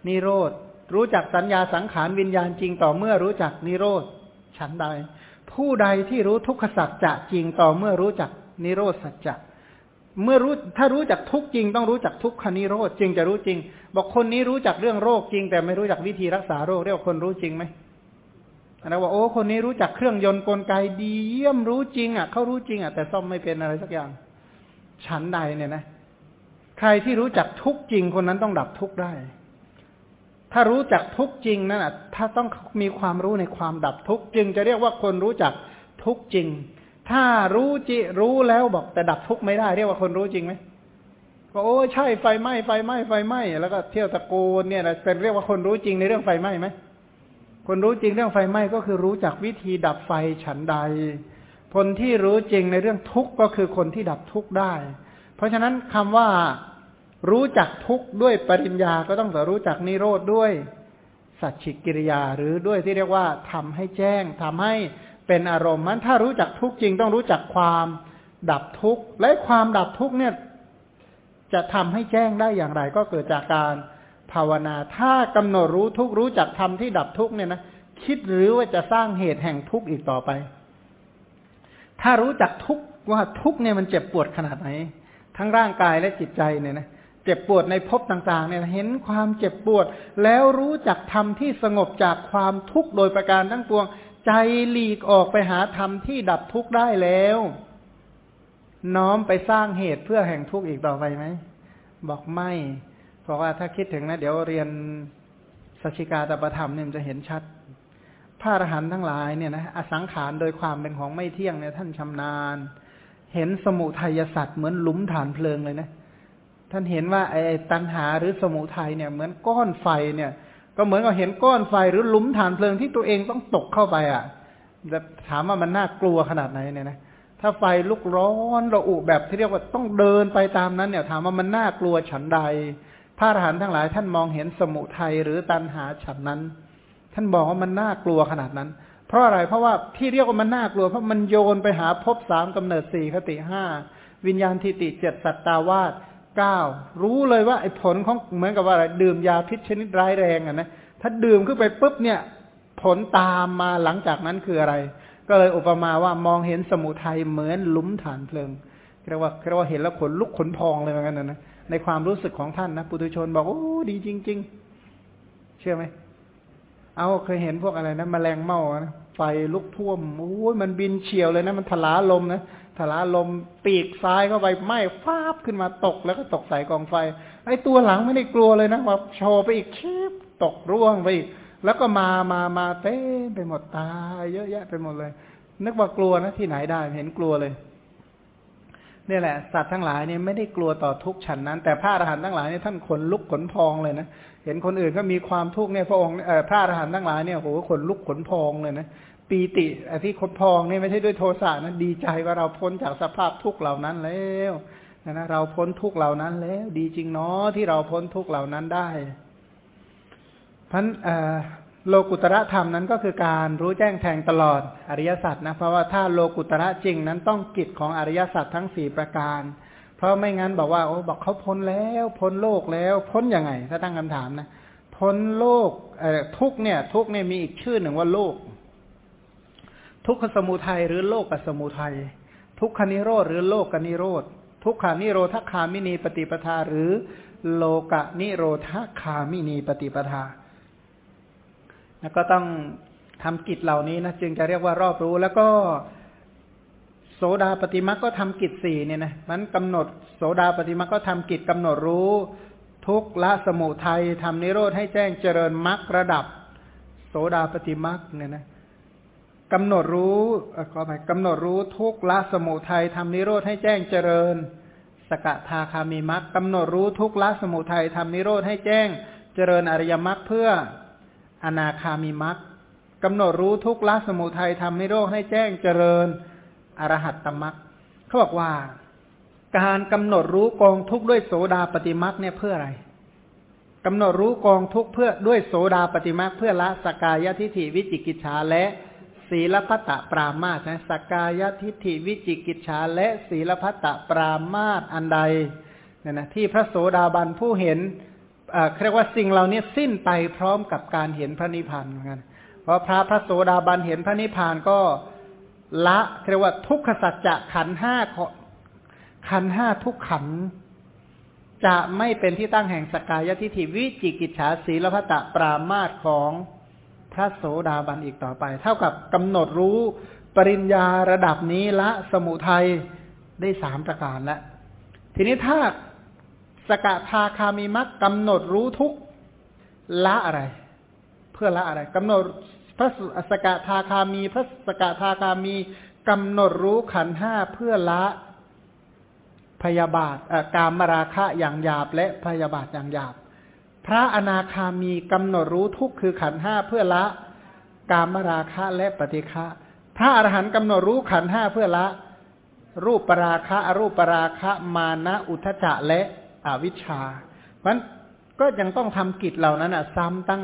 นิโรธ รู้จักสัญญาสังขารวิญญาณจริงต่อเมื่อรู้จักนิโรธ ฉันใด ผู้ใดที่รู้ทุกขสัจจะจริงต่อเมื่อรู้จักนิโรธสัจจะ เมื่อรู้ถ้ารู้จักทุกจริง ต้องรู้จักทุกขนิโรธจริงจะรู้จริง บอกคนนี้รู้จักเรื่องโรคจริง แต่ไม่รู้จักวิธีรักษาโรคเรียกว่าคนรู้จริงไหมนะว่าโอ้คนนี้รู้จักเครื่องยนต์กลไกดีเยี่ยมรู้จริง อะเขารู้จริงอะแต่ซ่อมไม่เป็นอะไรสักอย่างฉันใดเนี่ยนะ ใครที่รู้จักทุกจริงคนนั้นต้องดับทุกได้ ถ้ารู้จักทุกจริงนั่นอะถ้าต้องมีความรู้ในความดับทุกจึงจะเรียกว่าคนรู้จักทุกจริง ถ้ารู้จิรู้แล้วบอก แต่ดับทุกข์ไม่ได้เรียกว่าคนรู้จริงไหมก็โอ้ใช่ไฟไหม้ไฟไหม้ไฟไหม้แล้วก็เที่ยวตะโกนเนี่ยนะเป็นเรียกว่าคนรู้จริงในเรื่องไฟไหม้ไหมคนรู้จริงเรื่องไฟไหม้ก็คือรู้จักวิธีดับไฟฉันใด คนที่รู้จริงในเรื่องทุกข์ก็คือคนที่ดับทุกข์ได้ เพราะฉะนั้นคำว่ารู้จักทุกข์ด้วยปริญญาก็ต้องรู้จักนิโรธด้วยสัจฉิกิริยาหรือด้วยที่เรียกว่าทำให้แจ้งทำให้ เป็นอารมณ์มันถ้ารู้จักทุกข์จริงต้องรู้จักความดับทุกข์และความดับทุกข์เนี่ย จะทำให้แจ้งได้อย่างไร ก็เกิดจากการภาวนา ถ้ากำหนดรู้ทุกรู้จักทำที่ดับทุกเนี่ยนะคิดหรือว่าจะสร้างเหตุแห่งทุกข์อีกต่อไป ถ้ารู้จักทุกว่าทุกเนี่ยมันเจ็บปวดขนาดไหน ทั้งร่างกายและจิตใจเนี่ยนะเจ็บปวดในภพต่างๆ เนี่ยเห็นความเจ็บปวด แล้วรู้จักทำที่สงบจากความทุกข์โดยประการทั้งปวง ใจหลีกออกไปหาธรรมที่ดับทุกข์ได้แล้ว น้อมไปสร้างเหตุเพื่อแห่งทุกข์อีกต่อไปไหม บอกไม่ เพราะว่าถ้าคิดถึงนะ เดี๋ยวเรียนสัชิกาตประธรรมเนี่ยจะเห็นชัด พระอรหันต์ทั้งหลายเนี่ยนะอสังขารโดยความเป็นของไม่เที่ยงเนี่ยท่านชำนาญ เห็นสมุทัยสัตว์เหมือนหลุมฐานเพลิงเลยนะ ท่านเห็นว่าไอ้ตัณหาหรือสมุทัยเนี่ย เหมือนก้อนไฟเนี่ย ก็เหมือนกับเห็นก้อนไฟหรือหลุมฐานเพลิงที่ตัวเองต้องตกเข้าไปอะจะถามว่ามันน่ากลัวขนาดไหนเนี่ยนะถ้าไฟลุกร้อนระอุแบบที่เรียกว่าต้องเดินไปตามนั้นเนี่ย ถามว่ามันน่ากลัวฉันใด พระอรหันต์ทั้งหลายท่านมองเห็นสมุทัยหรือตัณหาฉันนั้น ท่านบอกว่ามันน่ากลัวขนาดนั้น เพราะอะไรเพราะว่าที่เรียกว่ามันน่ากลัว เพราะมันโยนไปหาภพสามกำเนิดสี่คติห้าวิญญาณทิติเจ็ดสัตตาวาส เก้ารู้เลยว่าไอ้ผลของเหมือนกับว่าอะไรดื่มยาพิษชนิดร้ายแรงอะนะถ้าดื่มขึ้นไปปุ๊บเนี่ยผลตามมาหลังจากนั้นคืออะไร ก็เลยอุปมาว่ามองเห็นสมุทัยเหมือนลุมฐานเพลิงเรียกว่าเรียกว่าเห็นแล้วขนลุกขนพองเลยเหมือนกันนะในความรู้สึกของท่านนะปุถุชนบอกโอ้ดีจริง ๆ เชื่อไหมเอาเคยเห็นพวกอะไรนะมแมลงเม่านะไฟลุกท่วมโอ้ยมันบินเฉียวเลยนะ มันทลาลมนะ ทลาลมปีกซ้ายเข้าไปไหม้ฟาบขึ้นมาตกแล้วก็ตกใส่กองไฟ ไอ้ตัวหลังไม่ได้กลัวเลยนะว่าโชว์ไปอีกชิบตกร่วงไปอีก แล้วก็มามามาเต้ไปหมดตายเยอะแยะไปหมดเลย นึกว่ากลัวนะที่ไหนได้เห็นกลัวเลยนี่แหละสัตว์ทั้งหลายเนี่ยไม่ได้กลัวต่อทุกฉันนั้น แต่พระอรหันต์ทั้งหลายเนี่ยท่านขนลุกขนพองเลยนะเห็นคนอื่นก็มีความทุกข์เนี่ยพระองค์พระอรหันต์ทั้งหลายเนี่ยโหขนลุกขนพองเลยนะ ปีติอที่ขนพองนี่ไม่ใช่ด้วยโทสะนะดีใจว่าเราพ้นจากสภาพทุกข์เหล่านั้นแล้วนะเราพ้นทุกเหล่านั้นแล้ว ดีจริงเนาะที่เราพ้นทุกเหล่านั้นได้พันโลกุตระธรรมนั้นก็คือการรู้แจ้งแทงตลอดอริยสัจนะเพราะว่าถ้าโลกุตระจริงนั้นต้องกิจของอริยสัจทั้งสี่ประการ เพราะไม่งั้นบอกว่าโอ้บอกเขาพ้นแล้วพ้นโลกแล้วพ้นยังไง ถ้าตั้งคำถามนะ พ้นโลกทุกเนี่ย ทุกเนี่ยมีอีกชื่อหนึ่งว่าโลก ทุกขสมุทัยหรือโลกกสมุทัย ทุกขานิโรธหรือโลกกนิโรธ ทุกขานิโรธคามินีปฏิปทาหรือโลกะนิโรธคามินีปฏิปทา แล้วก็ต้องทำกิจเหล่านี้นะจึงจะเรียกว่ารอบรู้แล้วก็โสดาปฏิมาก็ทำกิจสี่เนี่ยนะมันกำหนดโสดาปฏิมาก็ทำกิจกำหนดรู้ ทุกละสมุทัยทำนิโรธให้แจ้งเจริญมรรคระดับ โสดาปฏิมาเนี่ยนะ กำหนดรู้ขอไปกำหนดรู้ทุกละสมุทัยทำนิโรธให้แจ้งเจริญ สกทาคามีมัคกำหนดรู้ทุกละสมุทัยทำนิโรธให้แจ้งเจริญอริยมรรคเพื่ออนาคามีมัคกำหนดรู้ทุกละสมุทัยทำนิโรธให้แจ้งเจริญอรหัตตมรรคเขาบอกว่า การกำหนดรู้กองทุกด้วยโสดาปฏิมัคเนี่ยเพื่ออะไรกำหนดรู้กองทุกเพื่อด้วยโสดาปฏิมัคเพื่อละสกายทิฐิวิจิกิจฉาและ ศีลพัตตปรามาสนะสกายทิฏฐิวิจิกิจฉาและศีลพัตตปรามาสอันใดเนี่ยนะที่พระโสดาบันผู้เห็นเรียกว่าสิ่งเหล่านี้สิ้นไปพร้อมกับการเห็นพระนิพพานเหมือนกันเพราะพระพระโสดาบันเห็นพระนิพพานก็ละเรียกว่าทุกขสัจจะขันห้าขันห้าทุกขันจะไม่เป็นที่ตั้งแห่งสกายทิฏฐิวิจิกิจฉาศีลพัตตปรามาสของ พระโสดาบันอีกต่อไป เท่ากับกำหนดรู้ปริญญาระดับนี้ละสมุทัยได้สามประการแล้วทีนี้ถ้าสกทาคามีมักกำหนดรู้ทุกละอะไร เพื่อละอะไรกำหนดพระสกทาคามี พระสกทาคามีกำหนดรู้ขันห้าเพื่อละพยาบาทการมราคะอย่างหยาบและพยาบาทอย่างหยาบ พระอนาคามีกำหนดรู้ทุกคือขันห้าเพื่อละกามราคะและปฏิฆะพระอรหันต์กำหนดรู้ขันห้าเพื่อละ รูปปราคะอรูปปราคะมานะอุทจจะและอวิชชาเพราะก็ยังต้องทำกิจเหล่านั้นอะ ซ้ำตั้ง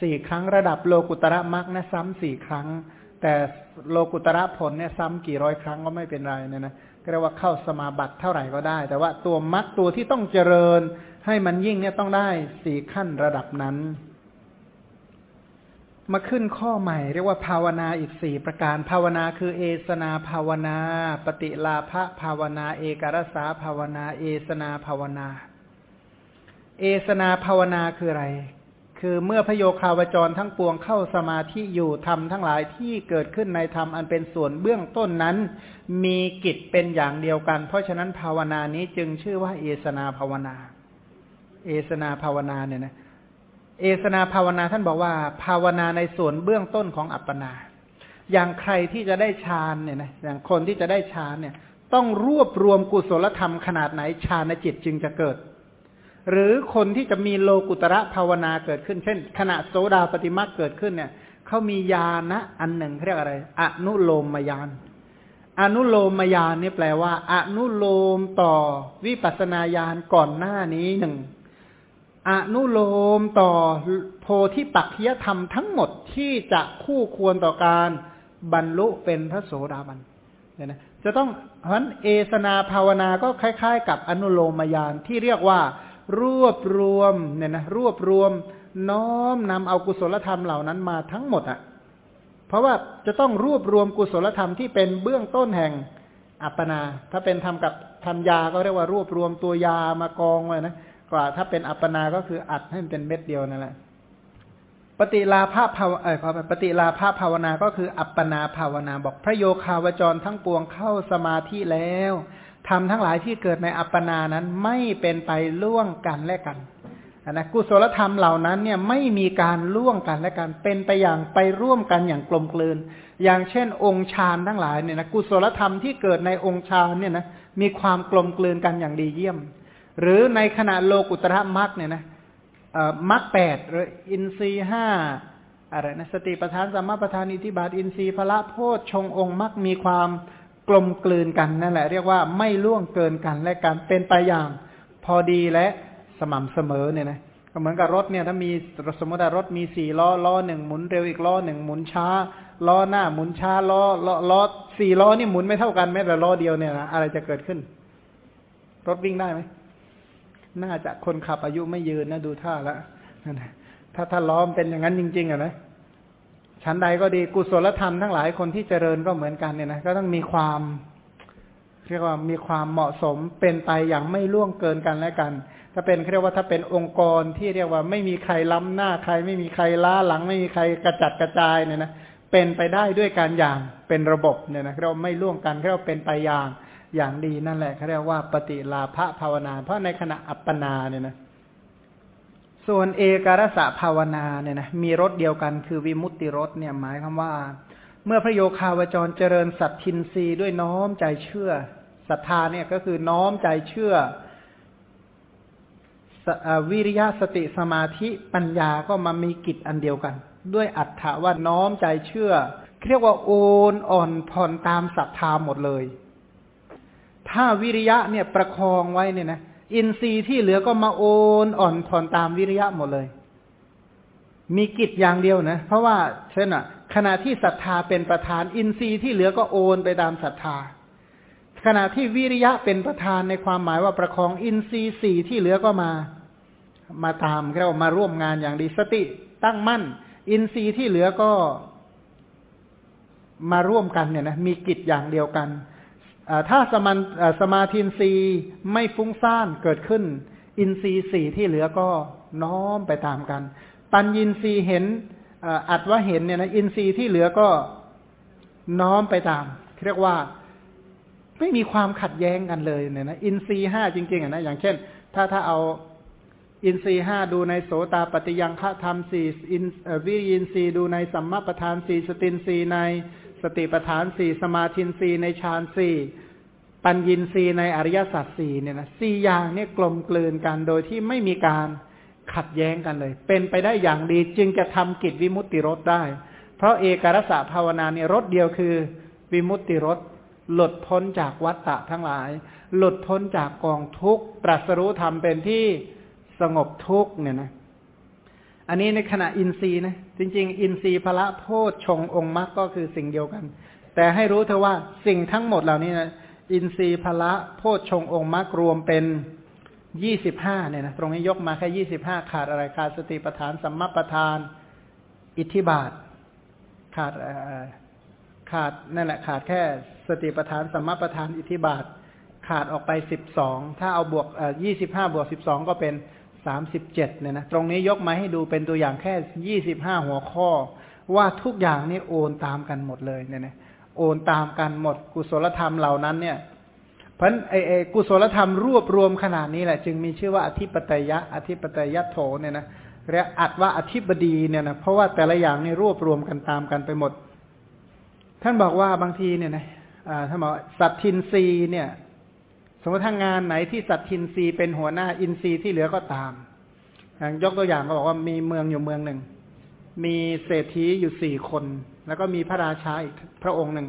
สี่ครั้งระดับโลกุตระมรรคนะซ้ำสี่ครั้ง แต่โลกุตระผลเนี่ยซ้ำกี่ร้อยครั้งก็ไม่เป็นไรเนี่ยนะก็เรียกว่าเข้าสมาบัติเท่าไหร่ก็ได้ แต่ว่าตัวมรรคตัวที่ต้องเจริญ ให้มันยิ่งเนี่ยต้องได้สี่ขั้นระดับนั้น มาขึ้นข้อใหม่ เรียกว่าภาวนาอีกสี่ประการ ภาวนาคือเอสนาภาวนา ปฏิลาภภาวนา เอกรสาภาวนา เอสนาภาวนา เอสนาภาวนาคืออะไร คือเมื่อพโยคาวจรทั้งปวงเข้าสมาธิอยู่ธรรมทั้งหลายที่เกิดขึ้นในธรรมอันเป็นส่วนเบื้องต้นนั้น มีกิจเป็นอย่างเดียวกัน เพราะฉะนั้นภาวนานี้จึงชื่อว่าเอสนาภาวนา เอสนาภาวนาเนี่ยนะเอสนาภาวนาท่านบอกว่า ภาวนาในส่วนเบื้องต้นของอัปปนา อย่างใครที่จะได้ฌานเนี่ยนะอย่างคนที่จะได้ฌานเนี่ย ต้องรวบรวมกุศลธรรมขนาดไหนฌานจิตจึงจะเกิด หรือคนที่จะมีโลกุตระภาวนาเกิดขึ้น เช่น ขณะโสดาปฏิมาเกิดขึ้นเนี่ยเขามียานะอันหนึ่งเรียกอะไร อนุโลมมยานอนุโลมมยานนี่แปลว่า อนุโลมต่อวิปัสสนาญาณก่อนหน้านี้หนึ่ง อนุโลมต่อโพธิปักขิยธรรมทั้งหมดที่จะคู่ควรต่อการบรรลุเป็นพระโสดาบันเนี่ยนะจะต้องเพราะนั้นเอสนาภาวนาก็คล้าย ๆ กับอนุโลมยานที่เรียกว่า รวบรวมเนี่ยนะรวบรวมน้อมนำเอากุศลธรรมเหล่านั้นมาทั้งหมดอะ เพราะว่าจะต้องรวบรวมกุศลธรรมที่เป็นเบื้องต้นแห่งอัปปนา ถ้าเป็นทำกับทำยาก็เรียกว่ารวบรวมตัวยามากองไว้นะ กว่าถ้าเป็นอัปปนาก็คืออัดให้มันเป็นเม็ดเดียวนั่นแหละ ปฏิลาภาภาวเออขอปปฏิลาภาภาวนาก็คืออัปปนาภาวนา บอกพระโยคาวจรทั้งปวงเข้าสมาธิแล้วทำทั้งหลายที่เกิดในอัปปนานั้นไม่เป็นไปล่วงกันและกันนะกุศลธรรมเหล่านั้นเนี่ยไม่มีการล่วงกันและกันเป็นไปอย่างไปร่วมกันอย่างกลมกลืน อย่างเช่น องค์ฌานทั้งหลายเนี่ยนะกุศลธรรมที่เกิดในองค์ฌานเนี่ยนะมีความกลมกลืนกันอย่างดีเยี่ยม หรือในขณะโลกุตระมรรคเนี่ยนะมรรคแปดหรืออินทรีห้าอะไรนะสติปทานสัมมาปทานอิทิบาทอินทรีย์พละโพชชงองค์มรรคมีความกลมกลืนกันนั่นแหละ เรียกว่าไม่ล่วงเกินกันและการเป็นไปอย่างพอดีและสม่ำเสมอเนี่ยนะก็เหมือนกับรถเนี่ยถ้ามีสมมติว่ารถมีสี่ล้อล้อหนึ่งหมุนเร็วอีกล้อหนึ่งหมุนช้า ล้อหน้าหมุนช้าล้อล้อล้อสี่ล้อนี่หมุนไม่เท่ากันแม้แต่ล้อเดียวเนี่ยนะอะไรจะเกิดขึ้น รถวิ่งได้ไหม น่าจะคนขับอายุไม่ยืนนะดูท่าแล้วถ้าถ้าล้อมเป็นอย่างนั้นจริง ๆอะนะชั้นใดก็ดีกุศลธรรมทั้งหลายคนที่เจริญก็เหมือนกันเนี่ยนะก็ต้องมีความเรียกว่ามีความเหมาะสมเป็นไปอย่างไม่ล่วงเกินกันและกัน ถ้าเป็นเรียกว่าถ้าเป็นองค์กรที่เรียกว่าไม่มีใครล้ำหน้าใคร ไม่มีใครล้าหลัง ไม่มีใครกระจัดกระจายเนี่ยนะเป็นไปได้ด้วยการอย่างเป็นระบบเนี่ยนะเราไม่ล่วงกันเราเป็นไปอย่าง อย่างดีนั่นแหละเขาเรียกว่าปฏิลาภภาวนา เพราะในขณะอัปปนาเนี่ยนะส่วนเอกรสะภาวนาเนี่ยนะมีรสเดียวกันคือวิมุตติรสเนี่ยหมายคำว่า เมื่อพระโยคาวจรเจริญสัตทินรีด้วยน้อมใจเชื่อศรัทธาเนี่ยก็คือน้อมใจเชื่อวิริยะสติสมาธิปัญญาก็มามีกิจอันเดียวกัน ด้วยอัตถะว่าน้อมใจเชื่อเรียกว่าโอนอ่อนผ่อนตามศรัทธาหมดเลย ถ้าวิริยะเนี่ยประคองไว้เนี่ยนะอินทรีย์ที่เหลือก็มาโอนอ่อนผ่อนตามวิริยะหมดเลย มีกิจอย่างเดียวนะ เพราะว่าเช่นอะ ขณะที่ศรัทธาเป็นประธาน อินทรีย์ที่เหลือก็โอนไปตามศรัทธา ขณะที่วิริยะเป็นประธานในความหมายว่าประคองอินทรีย์สี่ที่เหลือก็มา มาตามเรามาร่วมงานอย่างดีสติตั้งมั่น อินทรีย์ที่เหลือก็มาร่วมกันเนี่ยนะมีกิจอย่างเดียวกัน ถ้าสมาสมาธินทรีย์ไม่ฟุ้งซ่านเกิดขึ้น อินทรีย์สี่ที่เหลือก็น้อมไปตามกัน ปัญญินทรีย์เห็นอรรถว่าเห็นเนี่ยนะอินทรีย์ที่เหลือก็น้อมไปตาม เรียกว่าไม่มีความขัดแย้งกันเลยเนี่ยนะอินทรีย์ห้าจริงๆนะอย่างเช่น ถ้าถ้าเอาอินทรีย์ห้าดูในโสตาปัตติยังคธรรมสี่อินวิริยินทรีย์ดูในสัมมัปปธานสี่สตินทรีย์ใน สติปัฏฐานสี่สมาธินทรีย์ในฌานสี่ปัญญินรีในอริยสัจสี่เนี่ยนะสี่อย่างเนี่ยกลมกลืนกันโดยที่ไม่มีการขัดแย้งกันเลย เป็นไปได้อย่างดีจึงจะทำกิจวิมุตติรสได้ เพราะเอกรสะภาวนาเนี่ยรถเดียวคือวิมุตติรถหลุดพ้นจากวัฏฏะทั้งหลาย หลุดพ้นจากกองทุกข์ตรัสรู้ธรรมเป็นที่สงบทุกข์เนี่ยนะ อันนี้ในขณะอินทรีย์นะจริง ๆ อินทรีย์พละโพชฌงองค์มรรคก็คือสิ่งเดียวกัน แต่ให้รู้เธอว่าสิ่งทั้งหมดเหล่านี้นะอินทรีย์พละโพชฌงองค์มรรครวมเป็นยี่สิบห้าเนี่ยนะตรงนี้ยกมาแค่ยี่สิบห้าขาดอะไรขาดสติปัฏฐานสัมมาปัฏฐาน อิทธิบาท ขาดขาดนั่นแหละขาดแค่สติปัฏฐานสัมมาปัฏฐานอิทธิบาท ขาดออกไปสิบสองถ้าเอาบวกยี่สิบห้าบวกสิบสองก็เป็น สามสิบเจ็ดเนี่ยนะตรงนี้ยกมาให้ดูเป็นตัวอย่างแค่ยี่สิบห้าหัวข้อ ว่าทุกอย่างนี่โอนตามกันหมดเลยเนี่ยนะโอนตามกันหมดกุศลธรรมเหล่านั้นเนี่ยเพราะไอ้กุศลธรรมรวบรวมขนาดนี้แหละ จึงมีชื่อว่าอธิปไตยะอธิปไตยะโถเนี่ยนะเรียกอัดว่าอธิบดีเนี่ยนะเพราะว่าแต่ละอย่างนี่รวบรวมกันตามกันไปหมด ท่านบอกว่าบางทีเนี่ยนะท่านบอกสัตทินรีเนี่ย มมติทางงานไหนที่สัตทินรีเป็นหัวหน้าอินทรีย์ที่เหลือก็ตามอย่างยกตัวอย่างก็บอกว่ามีเมืองอยู่เมืองหนึ่ง มีเศรษฐีอยู่สี่คน แล้วก็มีพระราชาอีกพระองค์หนึ่ง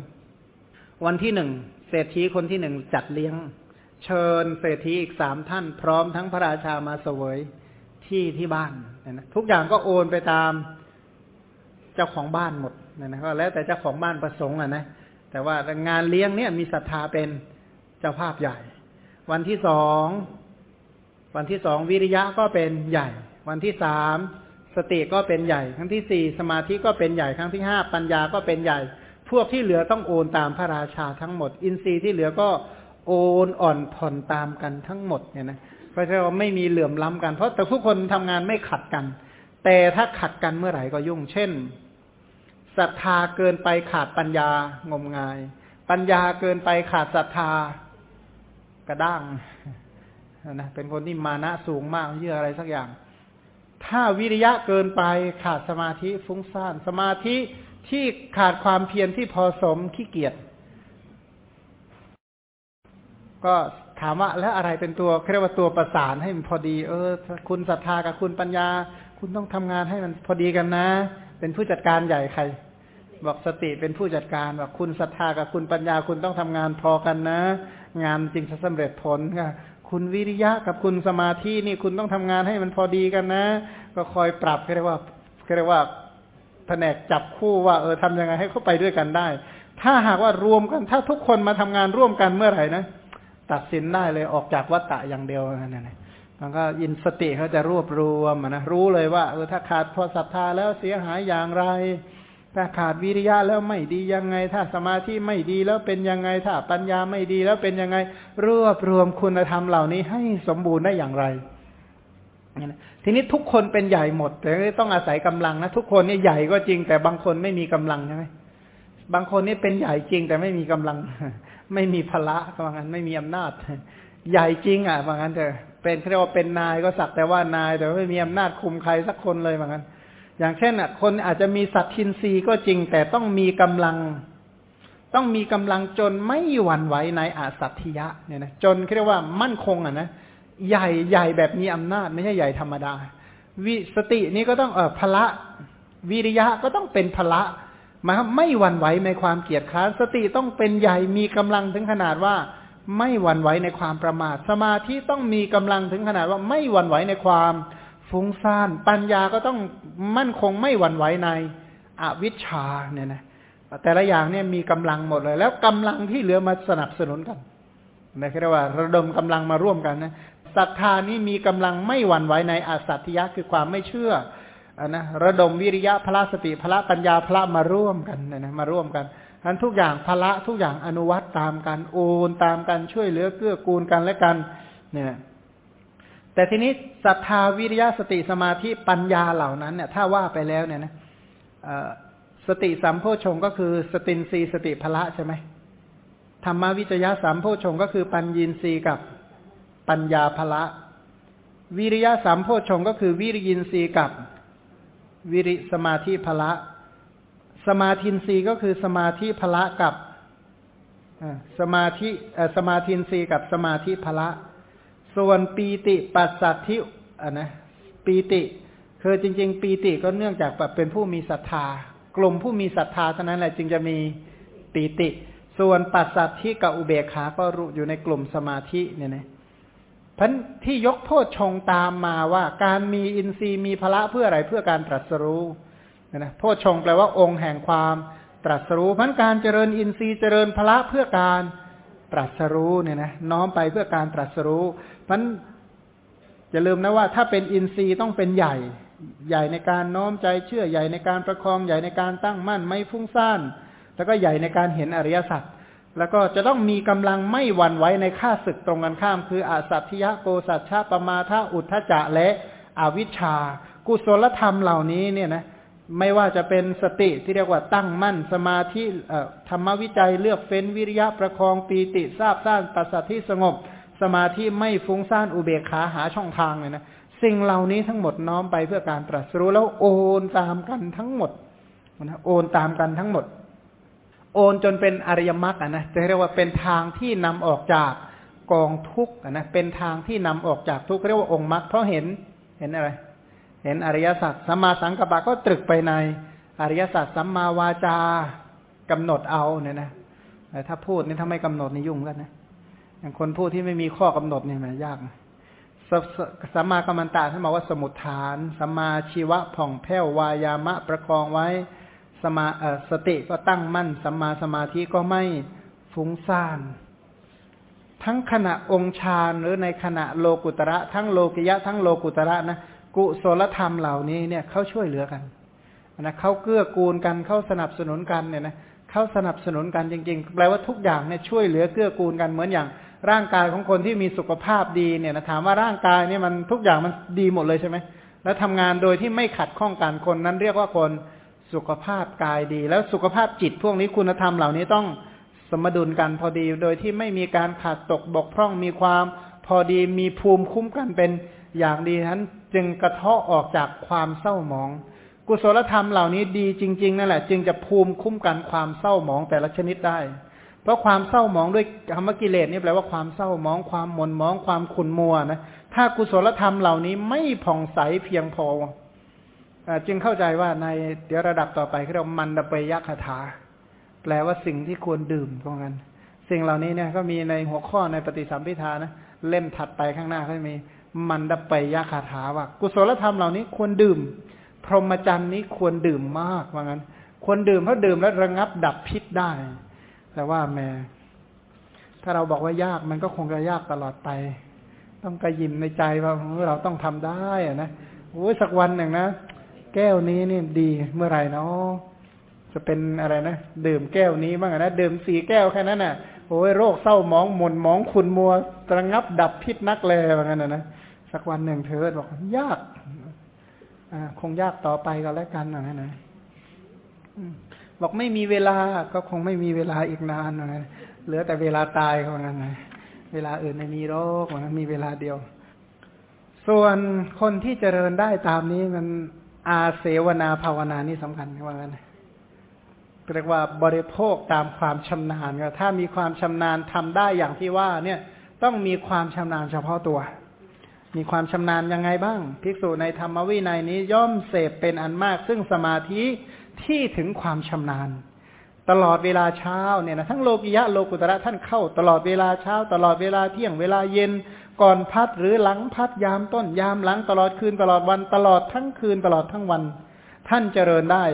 วันที่หนึ่งเศรษฐีคนที่หนึ่งจัดเลี้ยง เชิญเศรษฐีอีกสามท่าน พร้อมทั้งพระราชามาเสวยที่ที่บ้านนะทุกอย่างก็โอนไปตามเจ้าของบ้านหมดนะนะก็แล้วแต่เจ้าของบ้านประสงค์อะนะแต่ว่างานเลี้ยงเนี่ยมีศรัทธาเป็นเจ้าภาพใหญ่ วันที่สองวันที่สองวิริยะก็เป็นใหญ่ วันที่สามสติก็เป็นใหญ่ ครั้งที่สี่สมาธิก็เป็นใหญ่ ครั้งที่ห้าปัญญาก็เป็นใหญ่ พวกที่เหลือต้องโอนตามพระราชาทั้งหมด อินทรีย์ที่เหลือก็โอนอ่อนผ่อนตามกันทั้งหมดเนี่ยนะเพราะฉะนั้นไม่มีเหลื่อมล้ำกัน เพราะแต่ทุกคนทำงานไม่ขัดกัน แต่ถ้าขัดกันเมื่อไหร่ก็ยุ่ง เช่นศรัทธาเกินไปขาดปัญญางมงาย ปัญญาเกินไปขาดศรัทธา กระด้างนะเป็นคนที่มานะสูงมากเยื่ออะไรสักอย่าง ถ้าวิริยะเกินไปขาดสมาธิฟุ้งซ่านสมาธิที่ขาดความเพียรที่พอสมขี้เกียจก็ถามว่าแล้วอะไรเป็นตัวเรียกว่าตัวประสานให้มันพอดี เออ คุณศรัทธากับคุณปัญญา คุณต้องทำงานให้มันพอดีกันนะ เป็นผู้จัดการใหญ่ใคร บอกสติเป็นผู้จัดการบอกคุณศรัทธากับคุณปัญญาคุณต้องทำงานพอกันนะ งานจริงจะสำเร็จผลค่ะคุณวิริยะกับคุณสมาธินี่คุณต้องทำงานให้มันพอดีกันนะ ก็คอยปรับเรียกว่าเรียกว่าแผนกจับคู่ว่าเออทำยังไงให้เขาไปด้วยกันได้ ถ้าหากว่ารวมกันถ้าทุกคนมาทำงานร่วมกันเมื่อไหร่นะตัดสินได้เลยออกจากวัตตะอย่างเดียวนั่นเองมันก็ยินสติเขาจะรวบรวมนะรู้เลยว่าเออถ้าขาดพอศรัทธาแล้วเสียหายอย่างไร ถ้าขาดวิริยะแล้วไม่ดียังไง ถ้าสมาธิไม่ดีแล้วเป็นยังไง ถ้าปัญญาไม่ดีแล้วเป็นยังไง รวบรวมคุณธรรมเหล่านี้ให้สมบูรณ์ได้อย่างไร ทีนี้ทุกคนเป็นใหญ่หมด แต่ต้องอาศัยกำลังนะทุกคนนี่ใหญ่ก็จริง แต่บางคนไม่มีกำลังใช่ไหมบางคนนี่เป็นใหญ่จริง แต่ไม่มีกำลัง ไม่มีพละบางอันไม่มีอำนาจ ใหญ่จริงอะบางอันแต่เป็นเรียกว่าเป็นนายก็สักแต่ว่านาย แต่ไม่มีอำนาจคุมใครสักคนเลยบางอัน อย่างเช่นอะ คนอาจจะมีสัตทินรีก็จริง แต่ต้องมีกำลัง ต้องมีกำลังจนไม่หวั่นไหวในอาสัตยะเนี่ยนะจนเรียกว่ามั่นคงอะนะใหญ่ใหญ่แบบมีอำนาจ ไม่ใช่ใหญ่ธรรมดา วิสตินี้ก็ต้องเออพละวิริยะก็ต้องเป็นพละมาไม่หวั่นไหวในความเกียจค้านสติต้องเป็นใหญ่มีกำลังถึงขนาดว่า ไม่หวั่นไหวในความประมาท สมาธิต้องมีกำลังถึงขนาดว่าไม่หวั่นไหวในความ ฟุ้งซ่าน ปัญญาก็ต้องมั่นคงไม่หวั่นไหวในอวิชชาเนี่ยนะแต่ละอย่างเนี่ยมีกำลังหมดเลย แล้วกำลังที่เหลือมาสนับสนุนกันนะเรียกว่า ระดมกำลังมาร่วมกันนะศรัทธานี้มีกำลังไม่หวั่นไหวในอาสัตยะคือความไม่เชื่ออนะระดมวิริยะพระสติพระปัญญาพระมาร่วมกันนะนะมาร่วมกันทั้นทุกอย่างพระทุกอย่างอนุวัตตามกันโอนตามกันช่วยเหลือเกื้อกูลกันและกัน เนี่ย แต่ทีนี้ศรัทธาวิริยะสติสมาธิปัญญาเหล่านั้นเนี่ยถ้าว่าไปแล้วเนี่ยนะสติสัมโพชงก็คือสตินรีสติพละใช่ไหมธรรมวิจยะสัมโพชงก็คือปัญญีนรีกับปัญญาภละ วิริยะสัมโพชงก็คือวิริยินรีกับวิริสมาธิภละ สมาธินรีก็คือสมาธิภละกับสมาธิสมาธินรีกับสมาธิภละ ส่วนปีติปัสสัทธิอะนะปีติคือจริง ๆ ปีติก็เนื่องจากแบบเป็นผู้มีศรัทธา กลุ่มผู้มีศรัทธาเท่านั้นแหละจึงจะมีปีติ ส่วนปัสสัทธิกับอุเบกขาก็อยู่ในกลุ่มสมาธิเนี่ยนะพันที่ยกโพชงตามมาว่าการมีอินทรีย์มีพละเพื่ออะไรเพื่อการตรัสรู้นะโพชงแปลว่าองค์แห่งความตรัสรู้พันการเจริญอินทรีย์เจริญพละเพื่อการตรัสรู้เนี่ยนะน้อมไปเพื่อการตรัสรู้ พันอย่าลืมนะว่าถ้าเป็นอินทรีย์ต้องเป็นใหญ่ ใหญ่ในการน้อมใจเชื่อใหญ่ในการประคองใหญ่ในการตั้งมั่นไม่ฟุ้งซ่าน แล้วก็ใหญ่ในการเห็นอริยสัจแล้วก็จะต้องมีกำลังไม่หวั่นไหวในข้าศึกตรงกันข้าม คืออาสัตถิยะโกสัจฉะปมาทะอุทธจะและอวิชชา กุศลธรรมเหล่านี้เนี่ยนะไม่ว่าจะเป็นสติที่เรียกว่าตั้งมั่นสมาธิธรรมวิจัยเลือกเฟ้นวิริยะประคองปีติทราบซ่านปัสสัทธิสงบ สมาธิไม่ฟุ้งซ่านอุเบกขาหาช่องทางเลยนะสิ่งเหล่านี้ทั้งหมดน้อมไปเพื่อการตรัสรู้แล้วโอนตามกันทั้งหมดนะโอนตามกันทั้งหมด โอนจนเป็นอริยมรรคนะจะเรียกว่าเป็นทางที่นำออกจากกองทุกข์นะเป็นทางที่นำออกจากทุกข์เรียกว่าองค์มรรคเพราะเห็นเห็นอะไร เห็นอริยสัจสัมมาสังกัปปะก็ตรึกไปในอริยสัจสัมมาวาจากำหนดเอาเนี่ยนะแต่ถ้าพูดนี่ถ้าไม่กำหนดนี่ยุ่งกันนะ อย่างคนพูดที่ไม่มีข้อกำหนดเนี่ยมันยากสัมมากัมมันตะท่านบอกว่าสมุทฐานสัมมาชีวะผ่องแผ้ววายามะประคองไว้สมาสติก็ตั้งมั่นสัมมาสมาธิก็ไม่ฟุ้งซ่าน ทั้งขณะองค์ฌานหรือในขณะโลกุตระ ทั้งโลกิยะ ทั้งโลกุตระนะกุศลธรรมเหล่านี้เนี่ยเขาช่วยเหลือกันนะเขาเกื้อกูลกันเขาสนับสนุนกันเนี่ยนะเขาสนับสนุนกันจริง ๆ แปลว่าทุกอย่างเนี่ยช่วยเหลือเกื้อกูลกันเหมือนอย่าง ร่างกายของคนที่มีสุขภาพดีเนี่ยนะถามว่าร่างกายเนี่ยมันทุกอย่างมันดีหมดเลยใช่ไหมแล้วทำงานโดยที่ไม่ขัดข้องกันคนนั้นเรียกว่าคนสุขภาพกายดี แล้วสุขภาพจิตพวกนี้คุณธรรมเหล่านี้ต้องสมดุลกันพอดี โดยที่ไม่มีการขาดตกบกพร่องมีความพอดีมีภูมิคุ้มกันเป็นอย่างดีนั้นจึงกระเทาะออกจากความเศร้าหมอง กุศลธรรมเหล่านี้ดีจริง ๆ นั่นแหละ จึงจะภูมิคุ้มกันความเศร้าหมองแต่ละชนิดได้ เพราะความเศร้าหมองด้วยคำว่ากิเลสนี่แปลว่าความเศร้าหมองความหม่นหมองความขุนมัวนะถ้ากุศลธรรมเหล่านี้ไม่ผ่องใสเพียงพอจึงเข้าใจว่าในเดี๋ยวระดับต่อไปเรามันดเปยคาถา แปลว่าสิ่งที่ควรดื่มตรงนั้น สิ่งเหล่านี้เนี่ยก็มีในหัวข้อในปฏิสัมพิธานะเล่มถัดไปข้างหน้าก็มีมันดไปยาคาถาว่า กุศลธรรมเหล่านี้ควรดื่ม พรหมจรรย์นี้ควรดื่มมากว่างั้นควรดื่มเพราะดื่มแล้วระงับดับพิษได้ แต่ว่าแม่ถ้าเราบอกว่ายากมันก็คงจะยากตลอดไป ต้องกระยิมในใจว่าเราต้องทำได้อะนะโอ้ยสักวันหนึ่งนะแก้วนี้นี่ดีเมื่อไหร่เนาะจะเป็นอะไรนะดื่มแก้วนี้บ้างนะดื่มสี่แก้วแค่นั้นน่ะโอ้ยโรคเศร้าหมองหม่นหมองขุนมัวตระงับดับพิษนักแลว่างั้นนะนะสักวันหนึ่งเธอบอกยากอคงยากต่อไปก็แล้วกันนะนะ บอกไม่มีเวลาก็คงไม่มีเวลาอีกนานนะเหลือแต่เวลาตายเขาว่างั้นนะเวลาอื่นไม่มีโรคมันมีเวลาเดียว ส่วนคนที่เจริญได้ตามนี้มันอาเสวนาภาวนานี่สำคัญว่างั้นเรียกว่าบริโภคตามความชำนาญถ้ามีความชำนาญทำได้อย่างที่ว่า เนี่ยต้องมีความชำนาญเฉพาะตัว มีความชำนาญยังไงบ้าง ภิกษุในธรรมวินัยนี้ย่อมเสพเป็นอันมาก ซึ่งสมาธิ ที่ถึงความชำนาญ ตลอดเวลาเช้าเนี่ยนะทั้งโลกิยะโลกุตระท่านเข้า ตลอดเวลาเช้า ตลอดเวลาเที่ยงเวลาเย็นก่อนพัดหรือหลังพัดยามต้นยามหลังตลอดคืนตลอดวันตลอดทั้งคืนตลอดทั้งวัน ท่านเจริญได้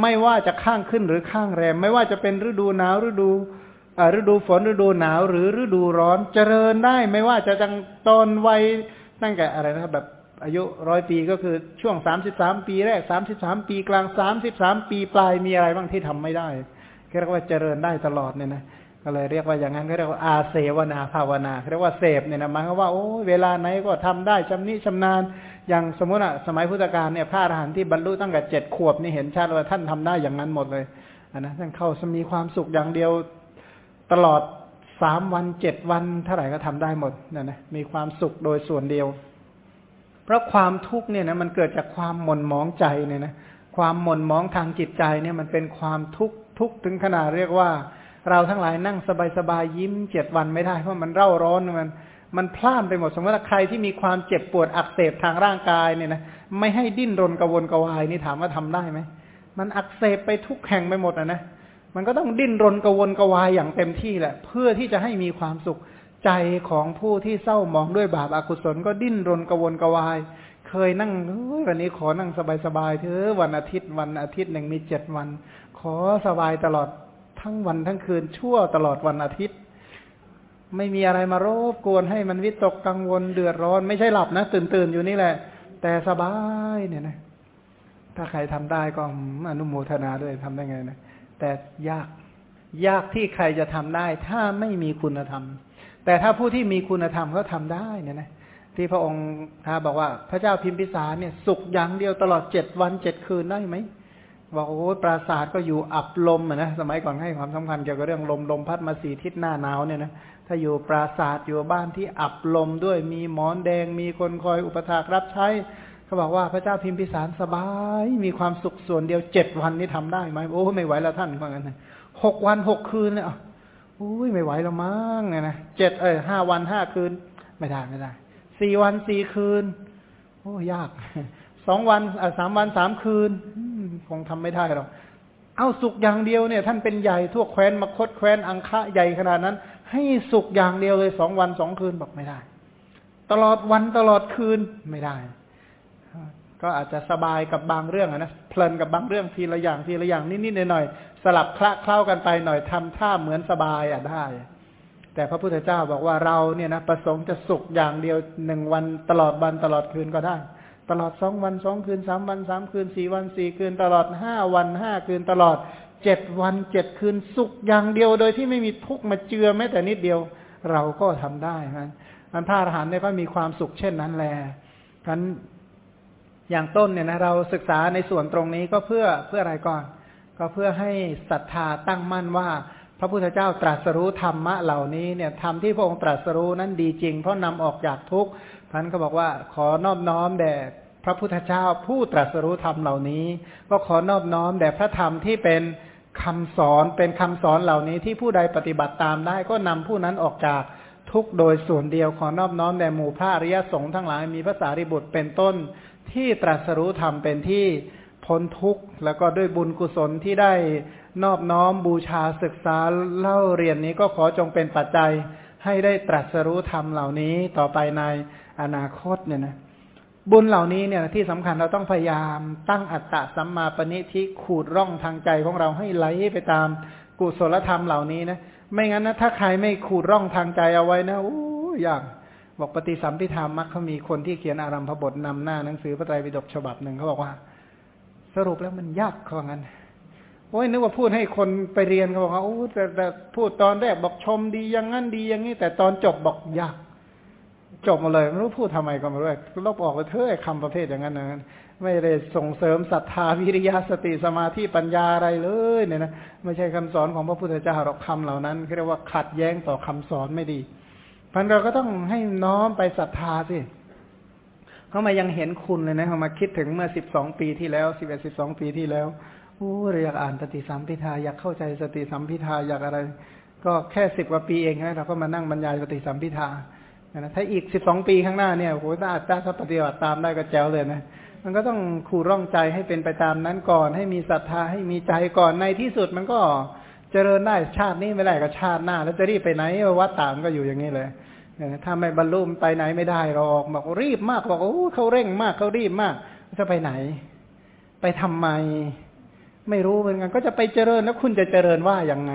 ไม่ว่าจะข้างขึ้นหรือข้างแรม ไม่ว่าจะเป็นฤดูหนาวฤดูฤดูฝนฤดูหนาวหรือฤดูร้อนเจริญได้ ไม่ว่าจะจังตอนวัยตั้งแต่อะไรนะแบบ อายุร้อยปีก็คือช่วงสามสิบสามปีแรกสามสิบสามปีกลางสามสิบสามปีปลายมีอะไรบ้างที่ทำไม่ได้เรียกว่าเจริญได้ตลอดเนี่ยนะก็เลยเรียกว่าอย่างนั้นก็เรียกว่าอาเสวนาภาวนาเรียกว่าเสพเนี่ยนะหมายความว่าโอ้เวลาไหนก็ทำได้ชำนิชำนาญ อย่างสมมติอะสมัยพุทธกาลเนี่ยพระอรหันต์ที่บรรลุตั้งแต่เจ็ดขวบนี่เห็นชัดว่าท่านทำได้อย่างนั้นหมดเลยอันนะท่านเข้ามีความสุขอย่างเดียวตลอดสามวันเจ็ดวันเท่าไหร่ก็ทำได้หมดนะนะมีความสุขโดยส่วนเดียว เพราะความทุกข์เนี่ยนะมันเกิดจากความหม่นหมองใจเนี่ยนะความหม่นหมองทางจิตใจเนี่ยมันเป็นความทุกข์ทุกข์ถึงขนาดเรียกว่า เราทั้งหลายนั่งสบายๆยิ้มเจ็ดวันไม่ได้เพราะมันเร่าร้อนมันมันพล่านไปหมดสมมติว่าใครที่มีความเจ็บปวดอักเสบทางร่างกายเนี่ยนะไม่ให้ดิ้นรนกระวนกระวายนี่ถามว่าทำได้ไหมมันอักเสบไปทุกแห่งไปหมดอะนะมันก็ต้องดิ้นรนกระวนกระวายอย่างเต็มที่แหละ เพื่อที่จะให้มีความสุข ใจของผู้ที่เศร้ามองด้วยบาปอากุศลก็ดิ้นรนกระวนกระวาย เคยนั่งวันนี้ขอนั่งสบายๆเถอะวันอาทิตย์วันอาทิตย์หนึ่งมีเจ็ดวัน ขอสบายตลอดทั้งวันทั้งคืนชั่วตลอดวันอาทิตย์ ไม่มีอะไรมารบกวนให้มันวิตกกังวลเดือดร้อน ไม่ใช่หลับนะตื่นตื่นอยู่นี่แหละ แต่สบายเนี่ยนะถ้าใครทำได้ก็อนุโมทนาด้วยทำได้ไงนะแต่ยากยากที่ใครจะทำได้ ถ้าไม่มีคุณธรรม แต่ถ้าผู้ที่มีคุณธรรมเขาทาได้เนี่ยนะที่พระองค์ท้าบอกว่าพระเจ้าพิมพิสารเนี่ยสุขอย่างเดียวตลอดเจ็ดวันเจ็ดคืนได้ไหมบอกโอ้ปราสาทก็อยู่อับลมนะสมัยก่อนให้ความสำคัญเกี่ยวกับเรื่องลมลมพัดมาสี่ทิศหน้าหนาวเนี่ยนะถ้าอยู่ปราสาทอยู่บ้านที่อับลมด้วยมีหมอนแดง มีคนคอยอุปถากรับใช้เขาบอกว่าพระเจ้าพิมพิสารสบาย มีความสุขส่วนเดียวเจ็ดวันนี้ทำได้ไหมโอ้ไม่ไหวแล้วท่านว่างั้นหกวันหกคืนเนี่ย อุ้ยไม่ไหวแล้วมั้งเนี่ยนะเจ็ดเออห้าวันห้าคืน ไม่ได้ไม่ได้สี่วันสี่คืน โอ้ยากสองวันสามวันสามคืนคงทำไม่ได้หรอกเอาสุกอย่างเดียวเนี่ย ท่านเป็นใหญ่ทั่วแคว้นมคตแคว้นอังคะใหญ่ขนาดนั้น ให้สุกอย่างเดียวเลยสองวันสองคืนบอกไม่ได้ ตลอดวันตลอดคืนไม่ได้ ก็อาจจะสบายกับบางเรื่องนะเพลินกับบางเรื่องทีละอย่างทีละอย่างนิดๆหน่อยๆ สลับคละเคล้ากันไปหน่อยทำท่าเหมือนสบายอะได้ แต่พระพุทธเจ้าบอกว่าเราเนี่ยนะประสงค์จะสุขอย่างเดียวหนึ่งวันตลอดวันตลอดคืนก็ได้ ตลอดสองวันสองคืนสามวันสามคืนสี่วันสี่คืน ตลอดห้าวันห้าคืนตลอดเจ็ดวันเจ็ดคืนสุขอย่างเดียวโดยที่ไม่มีทุกข์มาเจือแม้แต่นิดเดียวเราก็ทำได้ครับอันพระอรหันต์เนี่ยก็มีความสุขเช่นนั้นแหละกันอย่างต้นเนี่ยนะเราศึกษาในส่วนตรงนี้ก็เพื่อเพื่ออะไรก่อน ก็เพื่อให้ศรัทธาตั้งมั่นว่า พระพุทธเจ้าตรัสรู้ธรรมะเหล่านี้เนี่ยธรรมที่พระองค์ตรัสรู้นั้นดีจริง เพราะนำออกจากทุกข์ท่านก็บอกว่าขอนอบน้อมแด่พระพุทธเจ้าผู้ตรัสรู้ธรรมเหล่านี้ ก็ขอนอบน้อมแด่พระธรรมที่เป็นคำสอนเป็นคำสอนเหล่านี้ที่ผู้ใดปฏิบัติตามได้ก็นำผู้นั้นออกจากทุกโดยส่วนเดียวขอนอบน้อมแด่หมู่พระอริยสงฆ์ทั้งหลายมีพระสารีบุตรเป็นต้นที่ตรัสรู้ธรรมเป็นที่ พ้นทุกข์แล้วก็ด้วยบุญกุศลที่ได้นอบน้อมบูชาศึกษาเล่าเรียนนี้ก็ขอจงเป็นปัจจัยให้ได้ตรัสรู้ธรรมเหล่านี้ต่อไปในอนาคตเนี่ยนะบุญเหล่านี้เนี่ยที่สำคัญเราต้องพยายามตั้งอัตตะสัมมาปณิทิขูดร่องทางใจของเราให้ไหลไปตามกุศลธรรมเหล่านี้นะไม่งั้นนะถ้าใครไม่ขูดร่องทางใจเอาไว้นะโอ้ยากบอกปฏิสัมพิธามักเขามีคนที่เขียนอารัมพบทนำหน้าหนังสือพระไตรปิฎกฉบับหนึ่งเขาบอกว่า สรุปแล้วมันยากเขาบงั้นโอ้ยนึกว่าพูดให้คนไปเรียนเขาบอกว่าโอ้แต่แต่พูดตอนแรกบอกชมดีอย่างนั้นดีอย่างนี้ แต่ตอนจบบอกยากจบมาเลยไม่รู้พูดทำไมก็ไม่รู้ลบออกไปเถอะคำประเภทอย่างนั้นนะไม่ได้ส่งเสริมศรัทธาวิริยะสติสมาธิปัญญาอะไรเลยเนี่ยนะไม่ใช่คำสอนของพระพุทธเจ้าหรอกคำเหล่านั้นเรียกว่าขัดแย้งต่อคำสอนไม่ดีพันเราก็ต้องให้น้อมไปศรัทธาสิ เขามายังเห็นคุณเลยนะเขามาคิดถึงเมื่อสิบสองปีที่แล้วสิบเอ็ดสิบสองปีที่แล้วโอ้อยากอ่านสติสัมพิทาอยากเข้าใจสติสัมพิทาอยากอะไร ก็แค่สิบกว่าปีเองนะเราก็มานั่งบรรยายสติสัมพิทานะถ้าอีกสิบสองปีข้างหน้าเนี่ยโหถ้าถ้าถ้าปฏิบัติตามได้ก็แจ๋วเลยนะมันก็ต้องขู่ร่องใจให้เป็นไปตามนั้นก่อน ให้มีศรัทธาให้มีใจก่อนในที่สุดมันก็เจริญได้ชาตินี้ไม่ได้ก็ชาติหน้า แล้วจะรีบไปไหนวัดตามก็อยู่อย่างนี้เลย ถ้าไม่บรรลุไปไหนไม่ได้หรอกบอกรีบมากบอกโอ้เขาเร่งมากเขารีบมากจะไปไหน ไปทำไม ไม่รู้เหมือนกันก็จะไปเจริญแล้วคุณจะเจริญว่าอย่างไง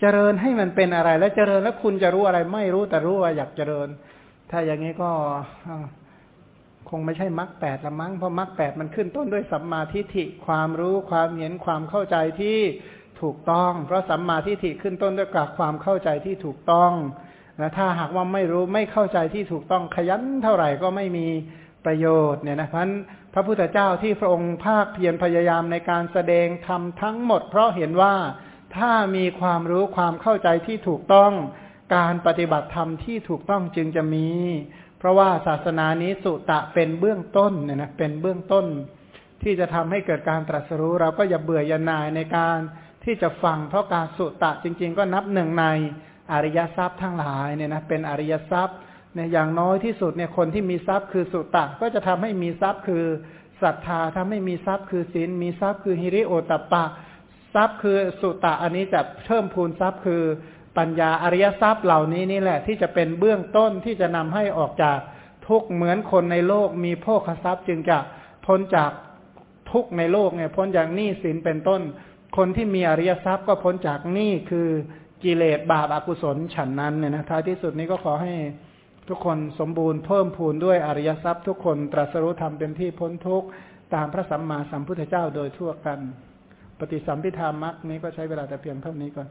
เจริญให้มันเป็นอะไร แล้วเจริญแล้วคุณจะรู้อะไร ไม่รู้แต่รู้ว่าอยากเจริญ ถ้าอย่างนี้ก็คงไม่ใช่มรรคแปดละมั้งเพราะมรรคแปดมันขึ้นต้นด้วยสัมมาทิฏฐิความรู้ความเห็นความเข้าใจที่ถูกต้อง เพราะสัมมาทิฏฐิขึ้นต้นด้วยกับความเข้าใจที่ถูกต้อง นะถ้าหากว่าไม่รู้ไม่เข้าใจที่ถูกต้องขยันเท่าไหร่ก็ไม่มีประโยชน์เนี่ยนะเพราะพระพุทธเจ้าที่พระองค์ภาคเพียรพยายามในการแสดงธรรมทั้งหมด เพราะเห็นว่าถ้ามีความรู้ความเข้าใจที่ถูกต้องการปฏิบัติธรรมที่ถูกต้องจึงจะมี เพราะว่าศาสนานี้สุตะเป็นเบื้องต้นเนี่ยนะเป็นเบื้องต้น ที่จะทำให้เกิดการตรัสรู้ เราก็อย่าเบื่ออย่านายในการที่จะฟัง เพราะการสุตะจริง ๆ ก็นับหนึ่งใน อริยทรัพย์ทั้งหลายเนี่ยนะเป็นอริยทรัพย์เนี่ยอย่างน้อยที่สุดเนี่ยคนที่มีทรัพย์คือสุตตะ ก็จะทำให้มีทรัพย์คือศรัทธาถ้าไม่มีทรัพย์คือศีลมีทรัพย์คือฮิริโอตตปะ ทรัพย์คือสุตตะอันนี้จะเพิ่มพูนทรัพย์คือปัญญาอริยทรัพย์เหล่านี้นี่แหละ ที่จะเป็นเบื้องต้นที่จะนำให้ออกจากทุกเหมือนคนในโลกมีโภคทรัพย์จึงจะพ้นจากทุกในโลกเนี่ยพ้นจากหนี้สินเป็นต้น คนที่มีอริยทรัพย์ก็พ้นจากหนี้คือ กิเลสบาปอากุศลฉันนั้นเนี่ยนะท้ายที่สุดนี้ก็ขอให้ทุกคนสมบูรณ์เพิ่มพูนด้วยอริยทรัพย์ ทุกคนตรัสรู้ธรรมเป็นที่พ้นทุกข์ตามพระสัมมาสัมพุทธเจ้าโดยทั่วกัน ปฏิสัมพิธามักนี้ก็ใช้เวลาแต่เพียงเท่านี้ก่อน